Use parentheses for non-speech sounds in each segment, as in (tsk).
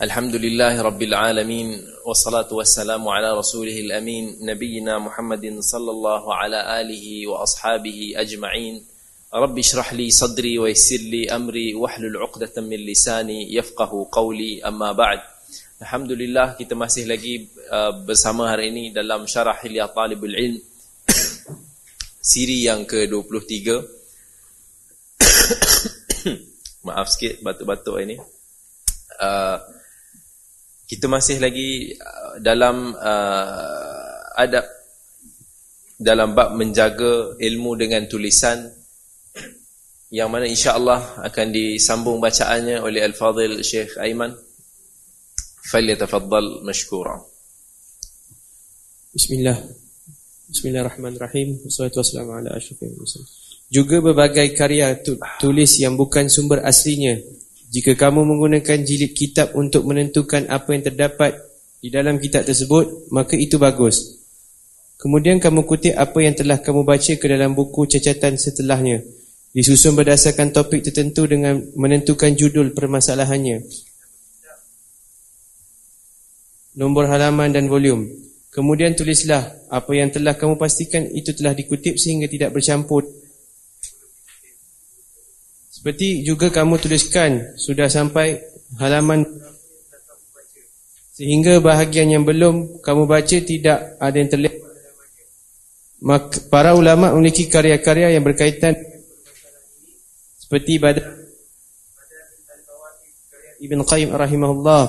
الحمد لله رب العالمين والصلاة والسلام على رسوله الأمين نبينا محمد صلى الله على آله وأصحابه أجمعين رب اشرح لي صدري ويسر لي أمري واحلل عقدة من لساني يفقه قولي أما بعد الحمد لله kita masih lagi uh, bersama hari ini dalam syarah Hilyah Talibul Ilm (coughs) siri yang ke-23 (coughs) maaf sikit batuk-batuk ini uh, kita masih lagi uh, dalam uh, adab dalam bab menjaga ilmu dengan tulisan yang mana insya-Allah akan disambung bacaannya oleh Al-Fadhil Syekh Aiman. Falyatafaddal mashkura. Bismillah. Bismillahirrahmanirrahim. Wassalatu wassalamu ala asyrafil mursalin. Juga berbagai karya tulis yang bukan sumber aslinya jika kamu menggunakan jilid kitab untuk menentukan apa yang terdapat di dalam kitab tersebut, maka itu bagus. Kemudian kamu kutip apa yang telah kamu baca ke dalam buku cacatan setelahnya. Disusun berdasarkan topik tertentu dengan menentukan judul permasalahannya. Nombor halaman dan volume. Kemudian tulislah apa yang telah kamu pastikan itu telah dikutip sehingga tidak bercampur seperti juga kamu tuliskan sudah sampai halaman sehingga bahagian yang belum kamu baca tidak ada yang terlihat. Maka para ulama memiliki karya-karya yang berkaitan seperti badan Ibn Qayyim rahimahullah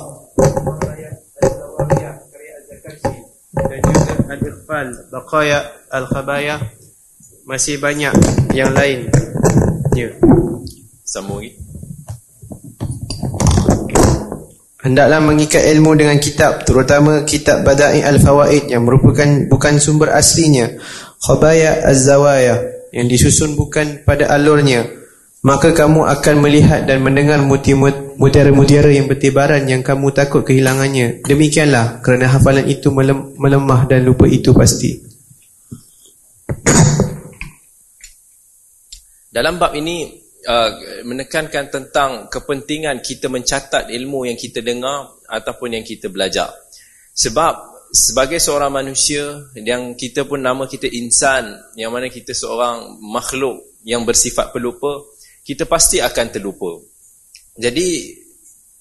dan juga Al-Iqbal Baqaya Al-Khabaya masih banyak yang lain. Ya. Sambung lagi. Hendaklah mengikat ilmu dengan kitab, terutama kitab Bada'i Al-Fawaid yang merupakan bukan sumber aslinya, Khabaya Az-Zawaya yang disusun bukan pada alurnya. Maka kamu akan melihat dan mendengar mutiara-mutiara yang bertibaran yang kamu takut kehilangannya. Demikianlah kerana hafalan itu melemah dan lupa itu pasti. Dalam bab ini uh, menekankan tentang kepentingan kita mencatat ilmu yang kita dengar ataupun yang kita belajar. Sebab sebagai seorang manusia yang kita pun nama kita insan, yang mana kita seorang makhluk yang bersifat pelupa, kita pasti akan terlupa. Jadi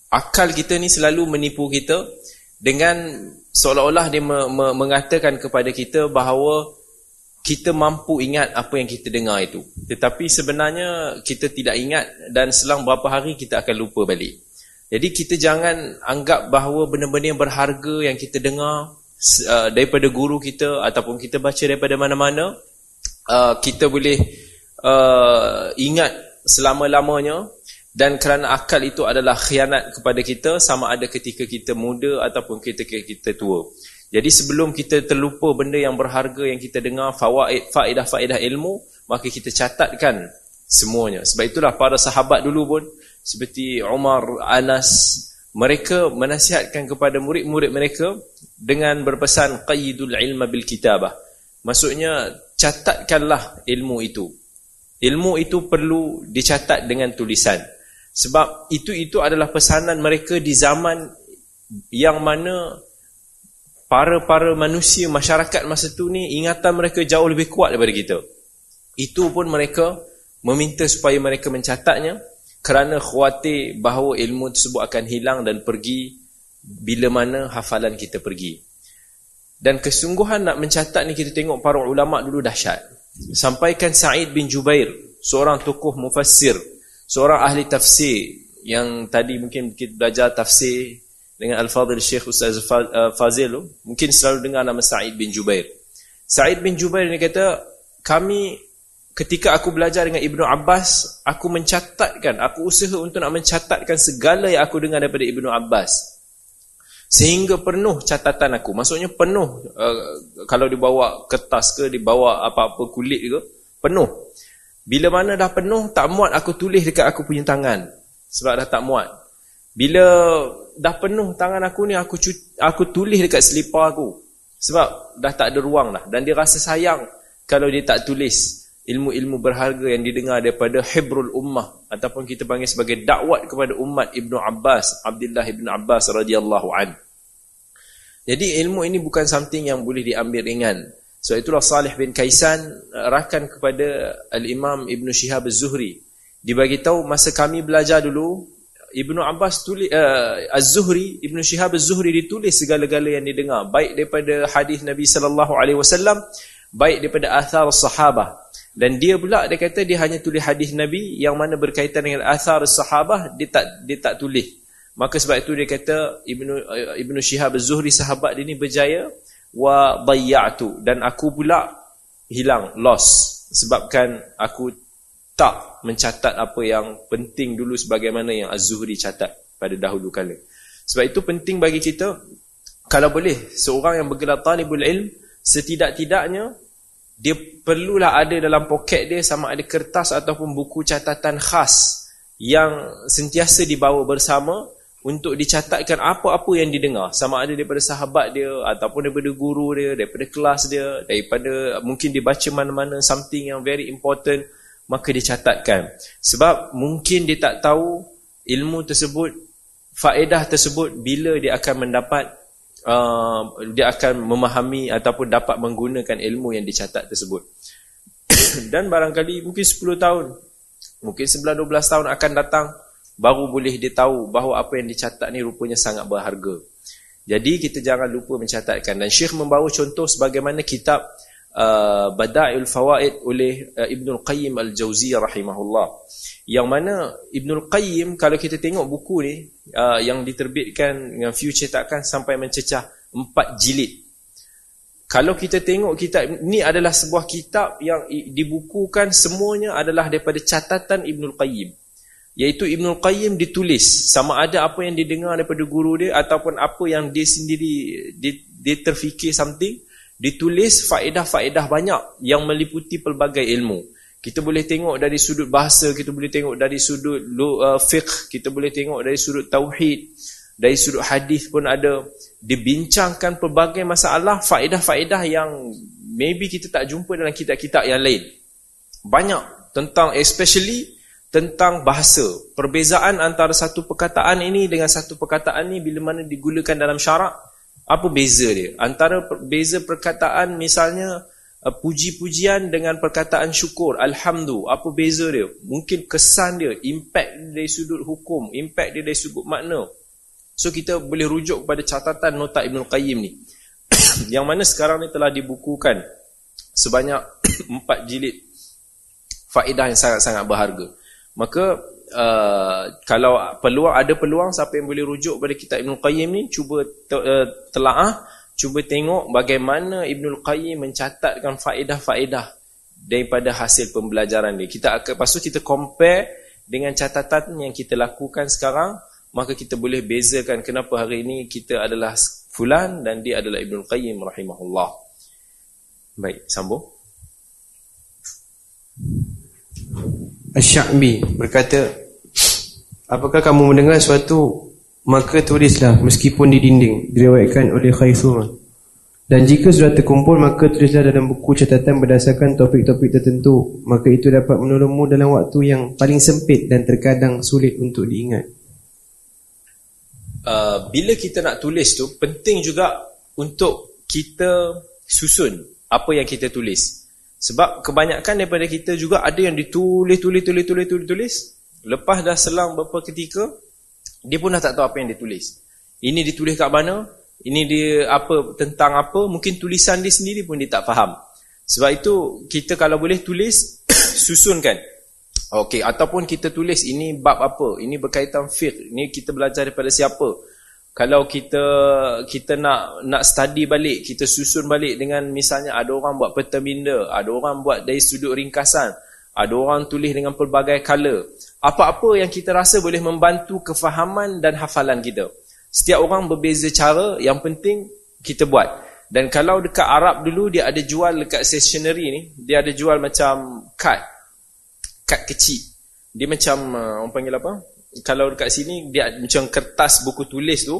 akal kita ni selalu menipu kita dengan seolah-olah dia me me mengatakan kepada kita bahawa kita mampu ingat apa yang kita dengar itu. Tetapi sebenarnya kita tidak ingat dan selang beberapa hari kita akan lupa balik. Jadi kita jangan anggap bahawa benda-benda yang berharga yang kita dengar uh, daripada guru kita ataupun kita baca daripada mana-mana, uh, kita boleh uh, ingat selama-lamanya dan kerana akal itu adalah khianat kepada kita sama ada ketika kita muda ataupun ketika kita tua. Jadi sebelum kita terlupa benda yang berharga yang kita dengar, fawaid, faedah-faedah ilmu, maka kita catatkan semuanya. Sebab itulah para sahabat dulu pun, seperti Umar, Anas, mereka menasihatkan kepada murid-murid mereka dengan berpesan qayyidul ilma bil kitabah. Maksudnya catatkanlah ilmu itu. Ilmu itu perlu dicatat dengan tulisan. Sebab itu itu adalah pesanan mereka di zaman yang mana para-para manusia masyarakat masa tu ni ingatan mereka jauh lebih kuat daripada kita. Itu pun mereka meminta supaya mereka mencatatnya kerana khawatir bahawa ilmu tersebut akan hilang dan pergi bila mana hafalan kita pergi. Dan kesungguhan nak mencatat ni kita tengok para ulama dulu dahsyat. Sampaikan Sa'id bin Jubair, seorang tokoh mufassir, seorang ahli tafsir yang tadi mungkin kita belajar tafsir dengan Al-Fadhil Syekh Ustaz uh, Fazil mungkin selalu dengar nama Sa'id bin Jubair. Sa'id bin Jubair ni kata, kami ketika aku belajar dengan Ibnu Abbas, aku mencatatkan, aku usaha untuk nak mencatatkan segala yang aku dengar daripada Ibnu Abbas. Sehingga penuh catatan aku. Maksudnya penuh, uh, kalau dibawa kertas ke, dibawa apa-apa kulit ke, penuh. Bila mana dah penuh, tak muat aku tulis dekat aku punya tangan. Sebab dah tak muat. Bila dah penuh tangan aku ni aku aku tulis dekat selipar aku sebab dah tak ada ruang lah dan dia rasa sayang kalau dia tak tulis ilmu-ilmu berharga yang didengar daripada hibrul ummah ataupun kita panggil sebagai dakwat kepada umat Ibnu Abbas Abdullah Ibnu Abbas radhiyallahu an. Jadi ilmu ini bukan something yang boleh diambil ringan. So itulah Salih bin Kaisan rakan kepada Al-Imam Ibn Shihab Az-Zuhri. Dibagi tahu masa kami belajar dulu Ibnu Abbas tulis uh, Az-Zuhri Ibnu Shihab Az-Zuhri ditulis segala-gala yang didengar. Baik daripada hadis Nabi sallallahu alaihi wasallam baik daripada athar sahabah. Dan dia pula dia kata dia hanya tulis hadis Nabi yang mana berkaitan dengan athar sahabah dia tak dia tak tulis. Maka sebab itu dia kata Ibnu uh, Ibnu Syihab Az-Zuhri sahabat dia ni berjaya wa dayya'tu dan aku pula hilang loss sebabkan aku tak mencatat apa yang penting dulu sebagaimana yang Az-Zuhri catat pada dahulu kala. Sebab itu penting bagi kita kalau boleh seorang yang bergelar talibul ilm setidak-tidaknya dia perlulah ada dalam poket dia sama ada kertas ataupun buku catatan khas yang sentiasa dibawa bersama untuk dicatatkan apa-apa yang didengar sama ada daripada sahabat dia ataupun daripada guru dia daripada kelas dia daripada mungkin dia baca mana-mana something yang very important maka dicatatkan sebab mungkin dia tak tahu ilmu tersebut faedah tersebut bila dia akan mendapat uh, dia akan memahami ataupun dapat menggunakan ilmu yang dicatat tersebut. (coughs) Dan barangkali mungkin 10 tahun, mungkin 11-12 tahun akan datang, baru boleh dia tahu bahawa apa yang dicatat ni rupanya sangat berharga. Jadi kita jangan lupa mencatatkan. Dan Syekh membawa contoh sebagaimana kitab uh, Bada'il Fawaid oleh uh, Ibnul Qayyim Al-Jawziyah rahimahullah. Yang mana Ibnul Qayyim kalau kita tengok buku ni uh, yang diterbitkan dengan few cetakan sampai mencecah empat jilid. Kalau kita tengok kitab ni adalah sebuah kitab yang dibukukan semuanya adalah daripada catatan Ibnul Qayyim. Iaitu Ibnul Qayyim ditulis. Sama ada apa yang didengar daripada guru dia ataupun apa yang dia sendiri dia, dia terfikir something ditulis faedah-faedah banyak yang meliputi pelbagai ilmu kita boleh tengok dari sudut bahasa, kita boleh tengok dari sudut uh, fiqh, kita boleh tengok dari sudut tauhid, dari sudut hadis pun ada dibincangkan pelbagai masalah, faedah-faedah yang maybe kita tak jumpa dalam kitab-kitab yang lain. Banyak tentang especially tentang bahasa. Perbezaan antara satu perkataan ini dengan satu perkataan ini bila mana digunakan dalam syarak, apa beza dia? Antara beza perkataan misalnya Uh, puji-pujian dengan perkataan syukur alhamdulillah apa beza dia? Mungkin kesan dia impact dia dari sudut hukum impact dia dari sudut makna. So kita boleh rujuk kepada catatan nota Ibn Qayyim ni. (coughs) Yang mana sekarang ni telah dibukukan sebanyak (coughs) empat jilid faedah yang sangat-sangat berharga. Maka uh, kalau peluang ada peluang siapa yang boleh rujuk pada kitab Ibn Qayyim ni cuba te, uh, telaah cuba tengok bagaimana Ibnul Qayyim mencatatkan faedah-faedah daripada hasil pembelajaran dia. Kita akan lepas kita compare dengan catatan yang kita lakukan sekarang, maka kita boleh bezakan kenapa hari ini kita adalah fulan dan dia adalah Ibnul Qayyim rahimahullah. Baik, sambung. Asy-Sya'bi berkata, apakah kamu mendengar suatu maka tulislah meskipun di dinding? Diriwayatkan oleh Khaythum dan jika sudah terkumpul maka tulislah dalam buku catatan berdasarkan topik-topik tertentu. Maka itu dapat menolongmu dalam waktu yang paling sempit dan terkadang sulit untuk diingat. Uh, bila kita nak tulis tu penting juga untuk kita susun apa yang kita tulis sebab kebanyakan daripada kita juga ada yang ditulis tulis tulis tulis tulis tulis lepas dah selang beberapa ketika dia pun dah tak tahu apa yang dia tulis. Ini ditulis kat mana? Ini dia apa tentang apa? Mungkin tulisan dia sendiri pun dia tak faham. Sebab itu kita kalau boleh tulis (coughs) susunkan. Okey, ataupun kita tulis ini bab apa? Ini berkaitan fiqh. Ini kita belajar daripada siapa? Kalau kita kita nak nak study balik, kita susun balik dengan misalnya ada orang buat peta minda, ada orang buat dari sudut ringkasan, ada orang tulis dengan pelbagai color apa-apa yang kita rasa boleh membantu kefahaman dan hafalan kita. Setiap orang berbeza cara, yang penting kita buat. Dan kalau dekat Arab dulu dia ada jual dekat stationery ni, dia ada jual macam kad. Kad kecil. Dia macam uh, orang panggil apa? Kalau dekat sini dia macam kertas buku tulis tu,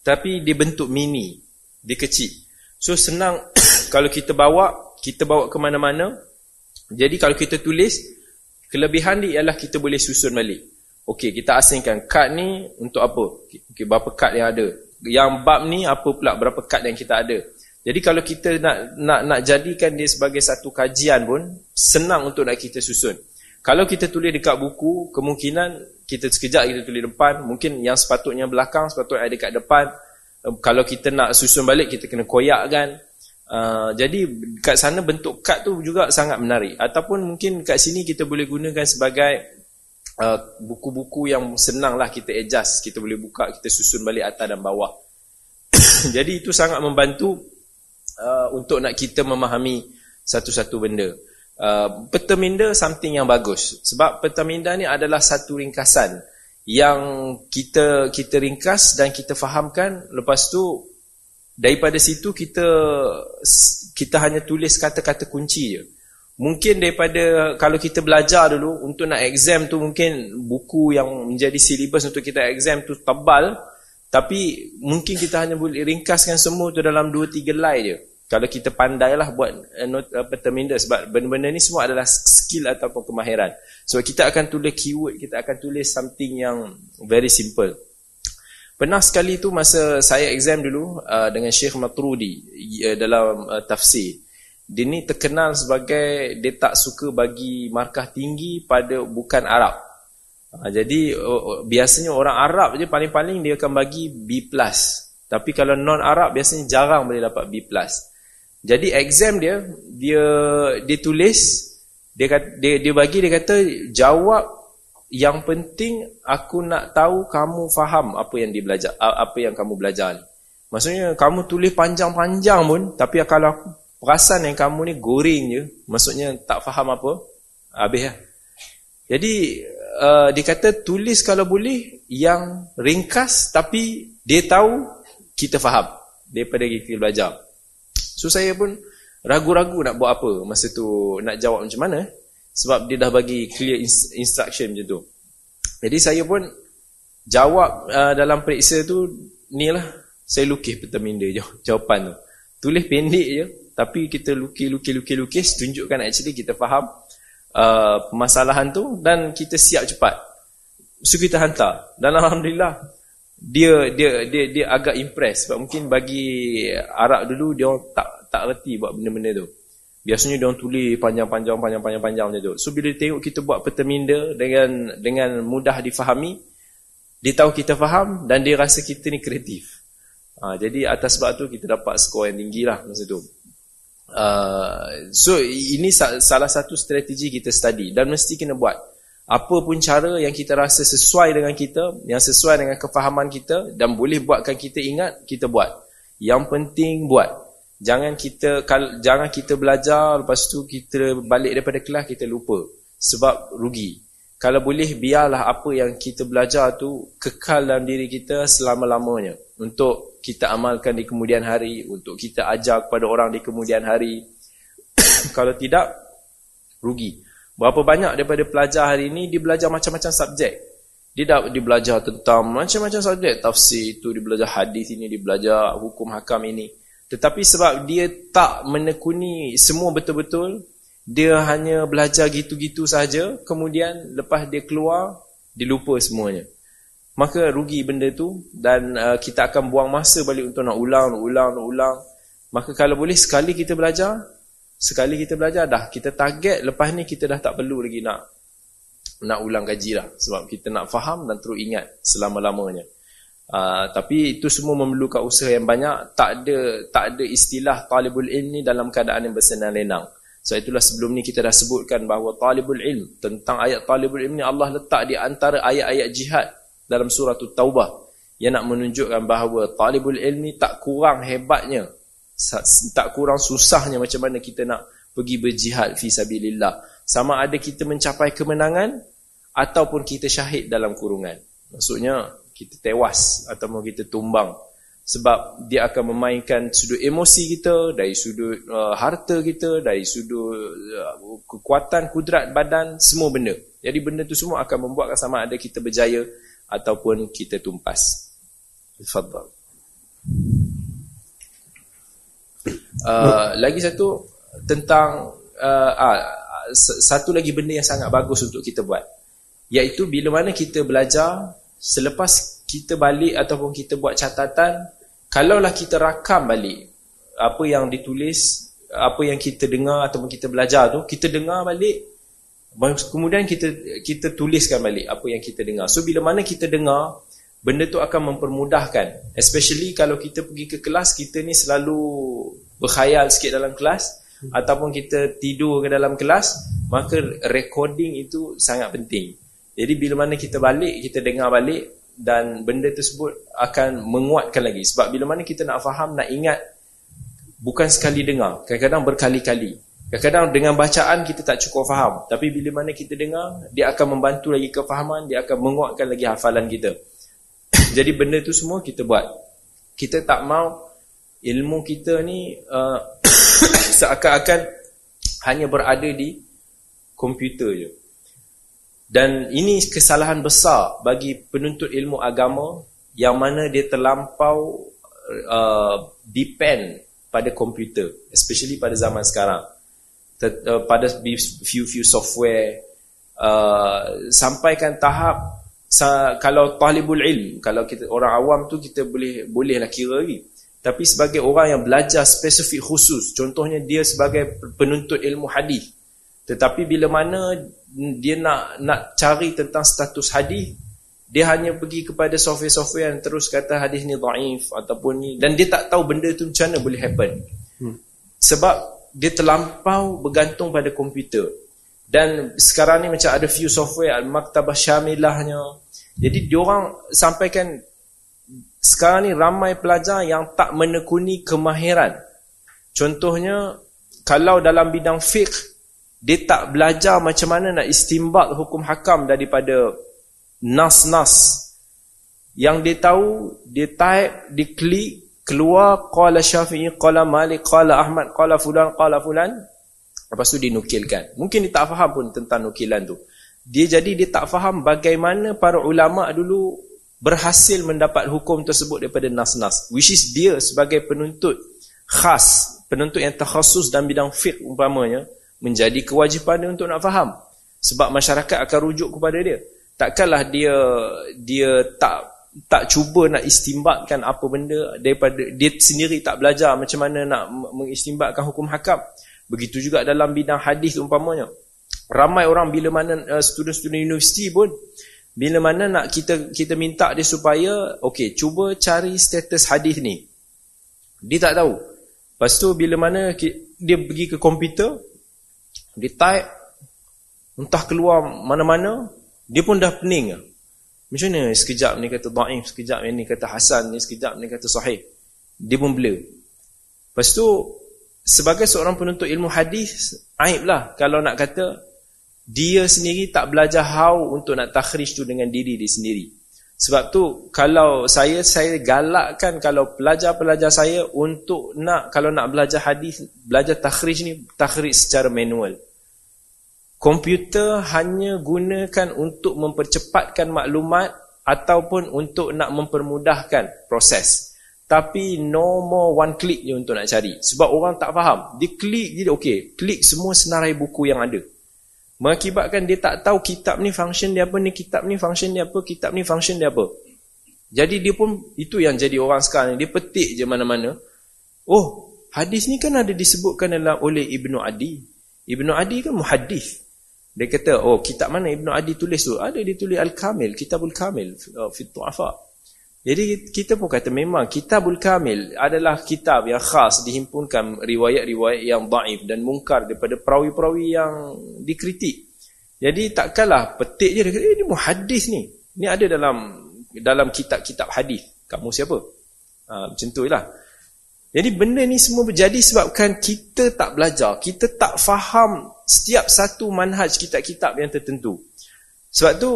tapi dia bentuk mini. Dia kecil. So senang (coughs) kalau kita bawa, kita bawa ke mana-mana, Jadi kalau kita tulis, kelebihan dia ialah kita boleh susun balik. Okey, kita asingkan kad ni untuk apa? Okey, berapa kad yang ada? Yang bab ni apa pula berapa kad yang kita ada? Jadi kalau kita nak nak nak jadikan dia sebagai satu kajian pun senang untuk nak kita susun. Kalau kita tulis dekat buku, kemungkinan kita sekejap kita tulis depan, mungkin yang sepatutnya belakang, sepatutnya ada dekat depan. Kalau kita nak susun balik, kita kena koyakkan. Uh, jadi kat sana bentuk kad tu juga sangat menarik. Ataupun mungkin kat sini kita boleh gunakan sebagai uh, buku-buku uh, yang senang lah kita adjust. Kita boleh buka, kita susun balik atas dan bawah. (coughs) jadi itu sangat membantu uh, untuk nak kita memahami satu-satu benda. Uh, peta minda something yang bagus. Sebab peta minda ni adalah satu ringkasan yang kita kita ringkas dan kita fahamkan lepas tu daripada situ kita kita hanya tulis kata-kata kunci je. Mungkin daripada kalau kita belajar dulu untuk nak exam tu mungkin buku yang menjadi silibus untuk kita exam tu tebal tapi mungkin kita hanya boleh ringkaskan semua tu dalam 2 3 line je. Kalau kita pandailah buat uh, not, uh, terminda sebab benda-benda ni semua adalah skill ataupun kemahiran. So kita akan tulis keyword, kita akan tulis something yang very simple. Pernah sekali tu masa saya exam dulu uh, dengan Syekh Matrudi uh, dalam uh, tafsir. Dia ni terkenal sebagai dia tak suka bagi markah tinggi pada bukan Arab. Uh, jadi biasanya orang Arab je paling-paling dia akan bagi B+. Tapi kalau non-Arab biasanya jarang boleh dapat B+. Jadi exam dia dia dia tulis dia kata, dia dia bagi dia kata jawab yang penting aku nak tahu kamu faham apa yang dia belajar apa yang kamu belajar ni. Maksudnya kamu tulis panjang-panjang pun tapi kalau aku perasan yang kamu ni goreng je, maksudnya tak faham apa, habis lah. Jadi uh, dia kata tulis kalau boleh yang ringkas tapi dia tahu kita faham daripada kita belajar. So saya pun ragu-ragu nak buat apa masa tu nak jawab macam mana sebab dia dah bagi clear instruction macam tu. Jadi saya pun jawab uh, dalam periksa tu ni lah saya lukis peta minda (laughs) jawapan tu. Tulis pendek je tapi kita lukis-lukis-lukis tunjukkan actually kita faham uh, permasalahan tu dan kita siap cepat. So kita hantar dan Alhamdulillah dia dia dia dia agak impress sebab mungkin bagi Arab dulu dia tak tak reti buat benda-benda tu. Biasanya dia orang tulis panjang-panjang panjang-panjang panjang macam tu. So bila dia tengok kita buat peta minda dengan dengan mudah difahami, dia tahu kita faham dan dia rasa kita ni kreatif. Ha, jadi atas sebab tu kita dapat skor yang tinggi lah masa tu. Uh, so ini salah satu strategi kita study dan mesti kena buat apa pun cara yang kita rasa sesuai dengan kita, yang sesuai dengan kefahaman kita dan boleh buatkan kita ingat, kita buat. Yang penting buat. Jangan kita jangan kita belajar lepas tu kita balik daripada kelas kita lupa sebab rugi. Kalau boleh biarlah apa yang kita belajar tu kekal dalam diri kita selama-lamanya untuk kita amalkan di kemudian hari, untuk kita ajar kepada orang di kemudian hari. (coughs) Kalau tidak rugi. Berapa banyak daripada pelajar hari ini dia belajar macam-macam subjek. Dia dah dia belajar tentang macam-macam subjek, tafsir itu, dia belajar hadis ini, dia belajar hukum hakam ini. Tetapi sebab dia tak menekuni semua betul-betul, dia hanya belajar gitu-gitu saja, kemudian lepas dia keluar, dia lupa semuanya. Maka rugi benda tu dan uh, kita akan buang masa balik untuk nak ulang, nak ulang, nak ulang. Maka kalau boleh sekali kita belajar, Sekali kita belajar dah kita target lepas ni kita dah tak perlu lagi nak nak ulang kaji lah sebab kita nak faham dan terus ingat selama-lamanya. Uh, tapi itu semua memerlukan usaha yang banyak tak ada tak ada istilah talibul ilm ni dalam keadaan yang bersenang lenang. So itulah sebelum ni kita dah sebutkan bahawa talibul ilm tentang ayat talibul ilm ni Allah letak di antara ayat-ayat jihad dalam surah Taubah yang nak menunjukkan bahawa talibul ilm ni tak kurang hebatnya tak kurang susahnya macam mana kita nak pergi berjihad fi sabilillah. Sama ada kita mencapai kemenangan ataupun kita syahid dalam kurungan. Maksudnya kita tewas ataupun kita tumbang. Sebab dia akan memainkan sudut emosi kita dari sudut uh, harta kita dari sudut uh, kekuatan kudrat badan semua benda. Jadi benda tu semua akan membuatkan sama ada kita berjaya ataupun kita tumpas. Tafadhal Uh, lagi satu tentang uh, ah, satu lagi benda yang sangat bagus untuk kita buat. Iaitu bila mana kita belajar selepas kita balik ataupun kita buat catatan kalaulah kita rakam balik apa yang ditulis apa yang kita dengar ataupun kita belajar tu kita dengar balik kemudian kita kita tuliskan balik apa yang kita dengar. So bila mana kita dengar benda tu akan mempermudahkan. Especially kalau kita pergi ke kelas kita ni selalu berkhayal sikit dalam kelas ataupun kita tidur ke dalam kelas maka recording itu sangat penting. Jadi bila mana kita balik kita dengar balik dan benda tersebut akan menguatkan lagi. Sebab bila mana kita nak faham nak ingat bukan sekali dengar kadang-kadang berkali-kali. Kadang-kadang dengan bacaan kita tak cukup faham tapi bila mana kita dengar dia akan membantu lagi kefahaman dia akan menguatkan lagi hafalan kita. (coughs) Jadi benda tu semua kita buat. Kita tak mau ilmu kita ni uh, (coughs) seakan-akan hanya berada di komputer je dan ini kesalahan besar bagi penuntut ilmu agama yang mana dia terlampau uh, depend pada komputer, especially pada zaman sekarang. Ter, uh, pada few-few software uh, sampaikan tahap sa, kalau talibul ilm, kalau kita orang awam tu kita boleh bolehlah kira lagi. Tapi sebagai orang yang belajar spesifik khusus, contohnya dia sebagai penuntut ilmu hadis. Tetapi bila mana dia nak nak cari tentang status hadis dia hanya pergi kepada software-software yang terus kata hadis ni dhaif ataupun ni dan dia tak tahu benda tu macam mana boleh happen hmm. sebab dia terlampau bergantung pada komputer dan sekarang ni macam ada few software al-maktabah syamilahnya jadi diorang sampaikan sekarang ni ramai pelajar yang tak menekuni kemahiran contohnya kalau dalam bidang fiqh dia tak belajar macam mana nak istimbat hukum hakam daripada nas-nas. Yang dia tahu, dia type, dia klik, keluar qala Syafi'i, qala Malik, qala Ahmad, qala fulan, qala fulan. Lepas tu dinukilkan. Mungkin dia tak faham pun tentang nukilan tu. Dia jadi dia tak faham bagaimana para ulama dulu berhasil mendapat hukum tersebut daripada nas-nas. Which is dia sebagai penuntut khas, penuntut yang terkhusus dalam bidang fiqh umpamanya, menjadi kewajipan dia untuk nak faham sebab masyarakat akan rujuk kepada dia takkanlah dia dia tak tak cuba nak istimbatkan apa benda daripada dia sendiri tak belajar macam mana nak mengistimbatkan hukum hakam begitu juga dalam bidang hadis umpamanya ramai orang bila mana uh, student-student universiti pun bila mana nak kita kita minta dia supaya okey cuba cari status hadis ni. Dia tak tahu. Lepas tu bila mana dia pergi ke komputer dia type entah keluar mana-mana dia pun dah pening macam mana sekejap ni kata da'if sekejap ni kata hasan ni sekejap ni kata sahih. Dia pun blur. Lepas tu sebagai seorang penuntut ilmu hadis aib lah kalau nak kata dia sendiri tak belajar how untuk nak takhrij tu dengan diri dia sendiri sebab tu kalau saya saya galakkan kalau pelajar-pelajar saya untuk nak kalau nak belajar hadis belajar takhrij ni takhrij secara manual komputer hanya gunakan untuk mempercepatkan maklumat ataupun untuk nak mempermudahkan proses. Tapi no more one click je untuk nak cari. Sebab orang tak faham. Dia klik je, okey. Klik semua senarai buku yang ada. Mengakibatkan dia tak tahu kitab ni function dia apa, ni kitab ni function dia apa, kitab ni function dia apa. Jadi dia pun, itu yang jadi orang sekarang ni. Dia petik je mana-mana. Oh, hadis ni kan ada disebutkan dalam oleh Ibnu Adi. Ibnu Adi kan muhadis. Dia kata, oh kitab mana Ibn Adi tulis tu? Ada dia tulis Al-Kamil, Kitabul Kamil, uh, Fit Tu'afa. Jadi kita pun kata memang Kitabul Kamil adalah kitab yang khas dihimpunkan riwayat-riwayat yang daif dan mungkar daripada perawi-perawi yang dikritik. Jadi takkanlah petik je dia kata, eh, ini muhadis ni. Ini ada dalam dalam kitab-kitab hadis. Kamu siapa? Ha, macam tu lah. Jadi benda ni semua berjadi sebabkan kita tak belajar. Kita tak faham setiap satu manhaj kitab-kitab yang tertentu. Sebab tu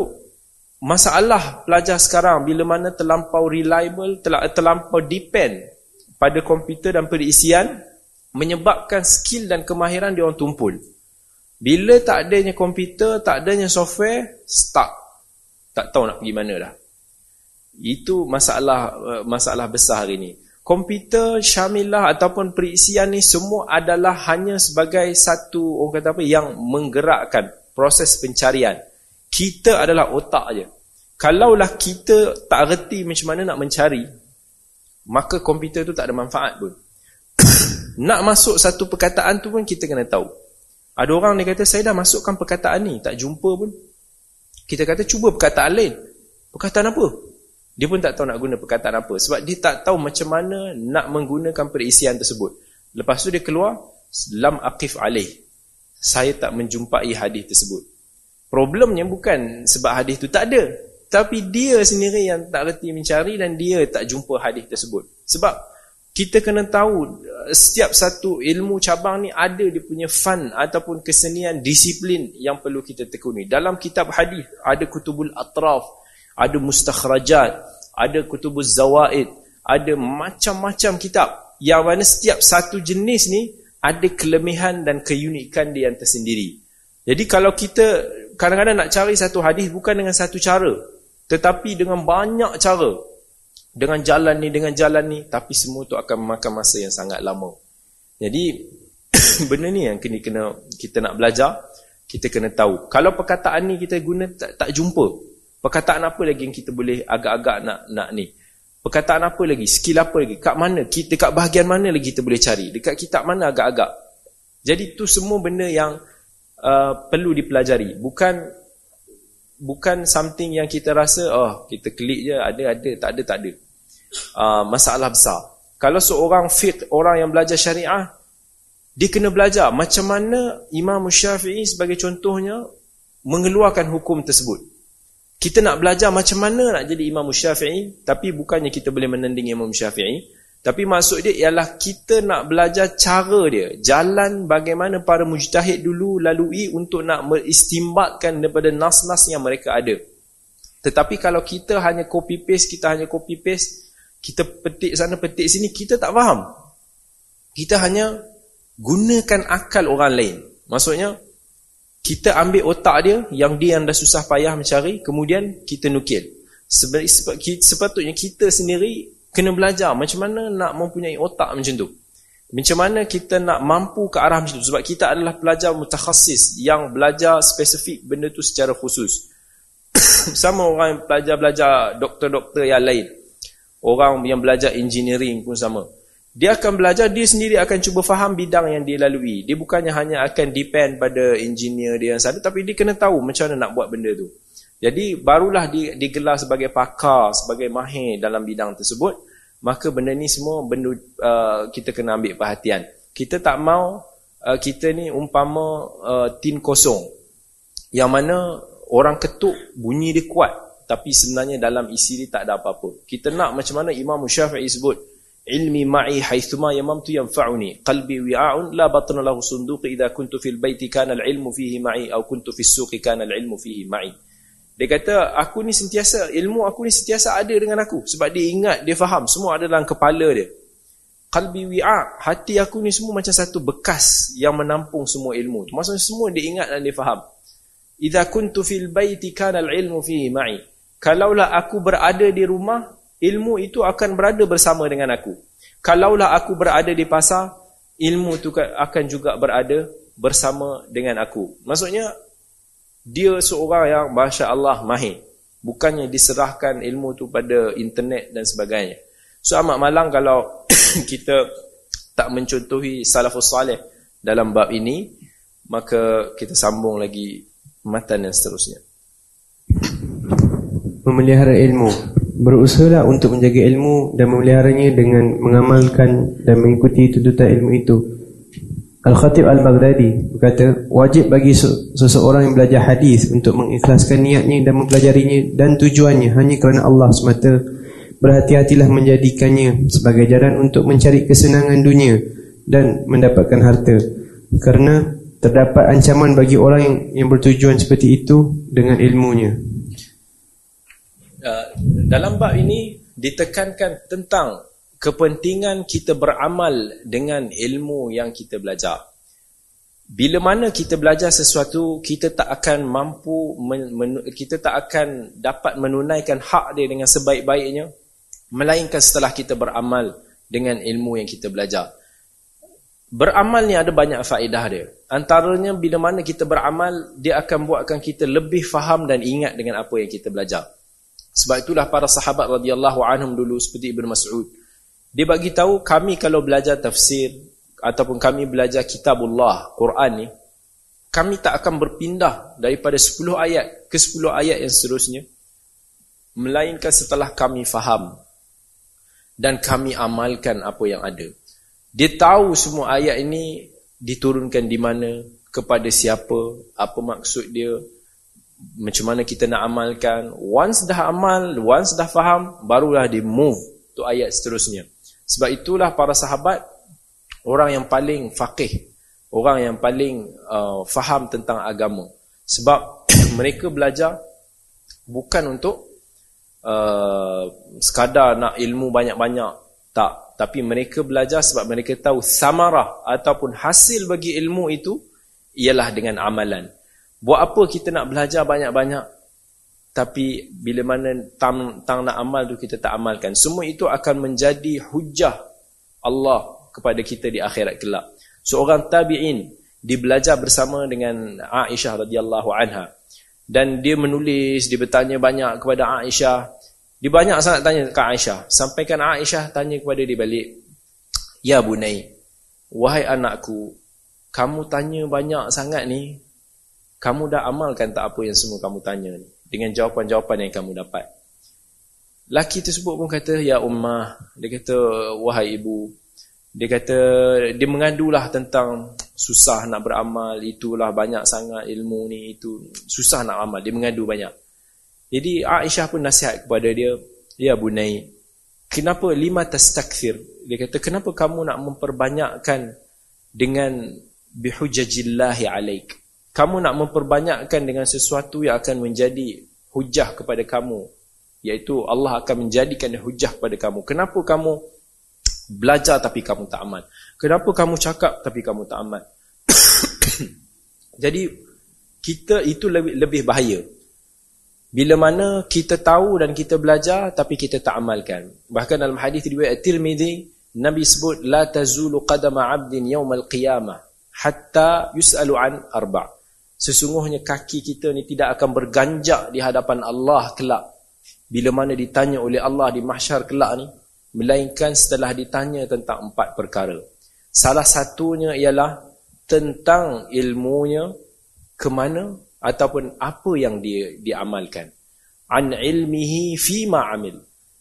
masalah pelajar sekarang bila mana terlampau reliable, terlampau depend pada komputer dan perisian menyebabkan skill dan kemahiran dia orang tumpul. Bila tak adanya komputer, tak adanya software, stuck. Tak tahu nak pergi mana dah. Itu masalah eh, masalah besar hari ini. komputer syamilah ataupun perisian ni semua adalah hanya sebagai satu orang kata apa yang menggerakkan proses pencarian kita adalah otak aja kalaulah kita tak reti macam mana nak mencari maka komputer tu tak ada manfaat pun. (coughs) Nak masuk satu perkataan tu pun kita kena tahu. Ada orang ni kata saya dah masukkan perkataan ni tak jumpa pun. Kita kata cuba perkataan lain. Perkataan apa? Dia pun tak tahu nak guna perkataan apa sebab dia tak tahu macam mana nak menggunakan perisian tersebut. Lepas tu dia keluar lam aqif alaih. Saya tak menjumpai hadis tersebut problemnya bukan sebab hadis tu tak ada tapi dia sendiri yang tak reti mencari dan dia tak jumpa hadis tersebut. Sebab kita kena tahu setiap satu ilmu cabang ni ada dia punya fun ataupun kesenian disiplin yang perlu kita tekuni. Dalam kitab hadis ada kutubul atraf, ada mustakhrajat, ada kutubul zawaid, ada macam-macam kitab yang mana setiap satu jenis ni ada kelebihan dan keunikan dia yang tersendiri. Jadi kalau kita kadang-kadang nak cari satu hadis bukan dengan satu cara, tetapi dengan banyak cara. Dengan jalan ni, dengan jalan ni. Tapi semua tu akan memakan masa yang sangat lama. Jadi, (coughs) benda ni yang kena, kena kita nak belajar. Kita kena tahu. Kalau perkataan ni kita guna tak, tak jumpa. Perkataan apa lagi yang kita boleh agak-agak nak nak ni. Perkataan apa lagi? Skill apa lagi? Kat mana? Dekat bahagian mana lagi kita boleh cari? Dekat kitab mana agak-agak? Jadi tu semua benda yang uh, perlu dipelajari. Bukan bukan something yang kita rasa oh kita klik je ada ada tak ada tak ada. Uh, masalah besar. Kalau seorang fiqh orang yang belajar syariah dia kena belajar macam mana Imam Syafi'i sebagai contohnya mengeluarkan hukum tersebut. Kita nak belajar macam mana nak jadi Imam Syafi'i tapi bukannya kita boleh menanding Imam Syafi'i tapi maksud dia ialah kita nak belajar cara dia. Jalan bagaimana para mujtahid dulu lalui untuk nak mengistimbatkan daripada nas-nas yang mereka ada. Tetapi kalau kita hanya copy paste, kita hanya copy paste, kita petik sana petik sini, kita tak faham. Kita hanya gunakan akal orang lain. Maksudnya, kita ambil otak dia, yang dia yang dah susah payah mencari, kemudian kita nukil. Sepatutnya kita sendiri kena belajar macam mana nak mempunyai otak macam tu. Macam mana kita nak mampu ke arah macam tu. Sebab kita adalah pelajar mutakhasis yang belajar spesifik benda tu secara khusus. (coughs) Sama orang yang belajar-belajar doktor-doktor yang lain. Orang yang belajar engineering pun sama. Dia akan belajar, dia sendiri akan cuba faham bidang yang dia lalui. Dia bukannya hanya akan depend pada engineer dia yang sana. Tapi dia kena tahu macam mana nak buat benda tu. Jadi barulah digelar sebagai pakar, sebagai mahir dalam bidang tersebut, maka benda ni semua benda uh, kita kena ambil perhatian. Kita tak mau uh, kita ni umpama uh, tin kosong. Yang mana orang ketuk bunyi dia kuat, tapi sebenarnya dalam isi dia tak ada apa-apa. Kita nak macam mana Imam Syafi'i sebut, ilmi ma'i haithuma yamamtu yanfa'uni qalbi wi'a'un la batna lahu sunduq idha kuntu fil baiti kana al-ilmu fihi ma'i aw kuntu fis suqi kana al-ilmu fihi ma'i dia kata, aku ni sentiasa, ilmu aku ni sentiasa ada dengan aku. Sebab dia ingat, dia faham, semua ada dalam kepala dia. Qalbi wi'a, hati aku ni semua macam satu bekas yang menampung semua ilmu. Maksudnya semua dia ingat dan dia faham. Iza kuntu fil baiti kanal ilmu fihi ma'i. Kalaulah aku berada di rumah, ilmu itu akan berada bersama dengan aku. Kalaulah aku berada di pasar, ilmu itu akan juga berada bersama dengan aku. Maksudnya, dia seorang yang Masya Allah mahir. Bukannya diserahkan ilmu tu pada internet dan sebagainya. So amat malang kalau (coughs) kita tak mencontohi salafus salih dalam bab ini maka kita sambung lagi matan yang seterusnya. Memelihara ilmu. Berusahalah untuk menjaga ilmu dan memeliharanya dengan mengamalkan dan mengikuti tuntutan ilmu itu Al-Khatib Al-Baghdadi berkata, wajib bagi seseorang yang belajar hadis untuk mengikhlaskan niatnya dan mempelajarinya dan tujuannya hanya kerana Allah semata. Berhati-hatilah menjadikannya sebagai jalan untuk mencari kesenangan dunia dan mendapatkan harta. Kerana terdapat ancaman bagi orang yang, yang bertujuan seperti itu dengan ilmunya. Uh, dalam bab ini ditekankan tentang kepentingan kita beramal dengan ilmu yang kita belajar. Bila mana kita belajar sesuatu, kita tak akan mampu, kita tak akan dapat menunaikan hak dia dengan sebaik-baiknya. Melainkan setelah kita beramal dengan ilmu yang kita belajar. Beramal ni ada banyak faedah dia. Antaranya bila mana kita beramal, dia akan buatkan kita lebih faham dan ingat dengan apa yang kita belajar. Sebab itulah para sahabat radhiyallahu anhum dulu seperti Ibn Mas'ud. Dia bagi tahu kami kalau belajar tafsir ataupun kami belajar kitabullah, Quran ni, kami tak akan berpindah daripada 10 ayat ke 10 ayat yang seterusnya melainkan setelah kami faham dan kami amalkan apa yang ada. Dia tahu semua ayat ini diturunkan di mana, kepada siapa, apa maksud dia, macam mana kita nak amalkan. Once dah amal, once dah faham, barulah dia move to ayat seterusnya. Sebab itulah para sahabat, orang yang paling faqih, orang yang paling uh, faham tentang agama. Sebab (coughs) mereka belajar bukan untuk uh, sekadar nak ilmu banyak-banyak. Tak. Tapi mereka belajar sebab mereka tahu samarah ataupun hasil bagi ilmu itu ialah dengan amalan. Buat apa kita nak belajar banyak-banyak tapi bila mana tang, tang nak amal tu kita tak amalkan. Semua itu akan menjadi hujah Allah kepada kita di akhirat kelak. Seorang tabi'in dia belajar bersama dengan Aisyah radhiyallahu anha dan dia menulis, dia bertanya banyak kepada Aisyah dia banyak sangat tanya ke Aisyah. Sampaikan Aisyah tanya kepada dia balik. Ya bunai, wahai anakku, kamu tanya banyak sangat ni, kamu dah amalkan tak apa yang semua kamu tanya ni? Dengan jawapan-jawapan yang kamu dapat. Laki tersebut pun kata, Ya Ummah, dia kata, wahai ibu, dia kata, dia mengadulah tentang susah nak beramal, itulah banyak sangat ilmu ni, itu susah nak amal, dia mengadu banyak. Jadi Aisyah pun nasihat kepada dia, ya bunai, kenapa lima tastakthir? Dia kata, kenapa kamu nak memperbanyakkan dengan bihujajillahi alaik? Kamu nak memperbanyakkan dengan sesuatu yang akan menjadi hujah kepada kamu, iaitu Allah akan menjadikan hujah kepada kamu. Kenapa kamu belajar tapi kamu tak aman? Kenapa kamu cakap tapi kamu tak aman? (coughs) Jadi kita itu lebih lebih bahaya. Bila mana kita tahu dan kita belajar tapi kita tak amalkan. Bahkan dalam hadis riwayat Tirmizi, Nabi sebut la tazulu qadama 'abdin yawmal qiyamah hatta yus'alu an arba'. Sesungguhnya kaki kita ni tidak akan berganjak di hadapan Allah kelak. Bila mana ditanya oleh Allah di mahsyar kelak ni, melainkan setelah ditanya tentang empat perkara. Salah satunya ialah tentang ilmunya ke mana ataupun apa yang dia diamalkan an ilmihi fi ma amil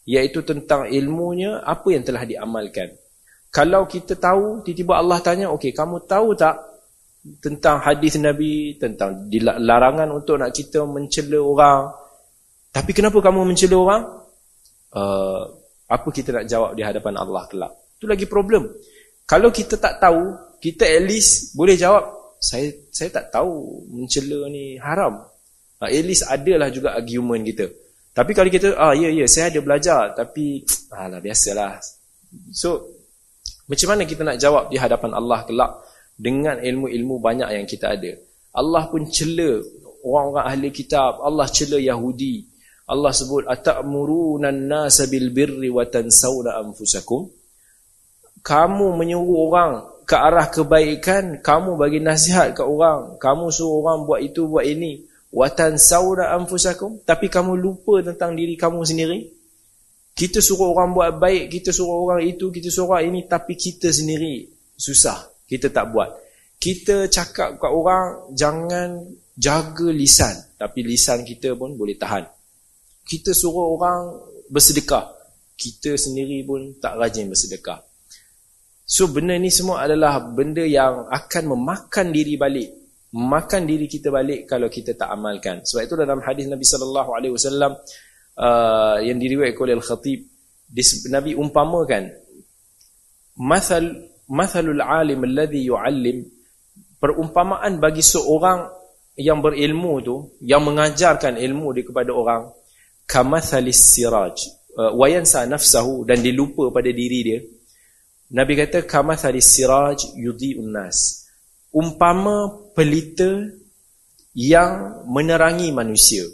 iaitu tentang ilmunya apa yang telah diamalkan kalau kita tahu tiba-tiba Allah tanya okey kamu tahu tak tentang hadis nabi tentang larangan untuk nak kita mencela orang tapi kenapa kamu mencela orang uh, apa kita nak jawab di hadapan Allah kelak itu lagi problem kalau kita tak tahu kita at least boleh jawab saya saya tak tahu mencela ni haram. Uh, at least adalah juga argument kita. Tapi kalau kita, ah ya ya saya ada belajar tapi (tsk) alah biasalah. So macam mana kita nak jawab di hadapan Allah kelak dengan ilmu-ilmu banyak yang kita ada. Allah pun cela orang-orang ahli kitab, Allah cela Yahudi. Allah sebut atamuruna an-nasa bil birri wa tansawna anfusakum. Kamu menyuruh orang ke arah kebaikan kamu bagi nasihat ke orang kamu suruh orang buat itu buat ini watan saura anfusakum tapi kamu lupa tentang diri kamu sendiri kita suruh orang buat baik kita suruh orang itu kita suruh orang ini tapi kita sendiri susah kita tak buat. Kita cakap kat orang jangan jaga lisan. Tapi lisan kita pun boleh tahan. Kita suruh orang bersedekah. Kita sendiri pun tak rajin bersedekah. So benda ni semua adalah benda yang akan memakan diri balik. Memakan diri kita balik kalau kita tak amalkan. Sebab itu dalam hadis Nabi sallallahu alaihi wasallam uh, yang diriwayatkan oleh Al-Khatib Nabi umpamakan mathal mathalul alim alladhi yu'allim perumpamaan bagi seorang yang berilmu tu yang mengajarkan ilmu dia kepada orang kamathalis siraj uh, wayansa nafsahu dan dilupa pada diri dia Nabi kata kamathali siraj yudhi'un nas. Umpama pelita yang menerangi manusia.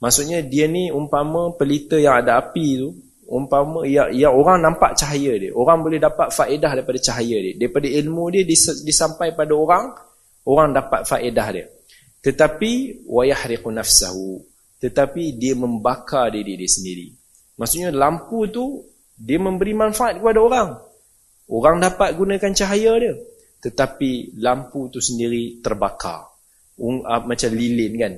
Maksudnya dia ni umpama pelita yang ada api tu umpama ya, ya orang nampak cahaya dia orang boleh dapat faedah daripada cahaya dia. Daripada ilmu dia disampai pada orang orang dapat faedah dia. Tetapi wayahriqu nafsahu tetapi dia membakar diri dia sendiri. Maksudnya lampu tu dia memberi manfaat kepada orang. Orang dapat gunakan cahaya dia. Tetapi lampu tu sendiri terbakar. Um, uh, macam lilin kan.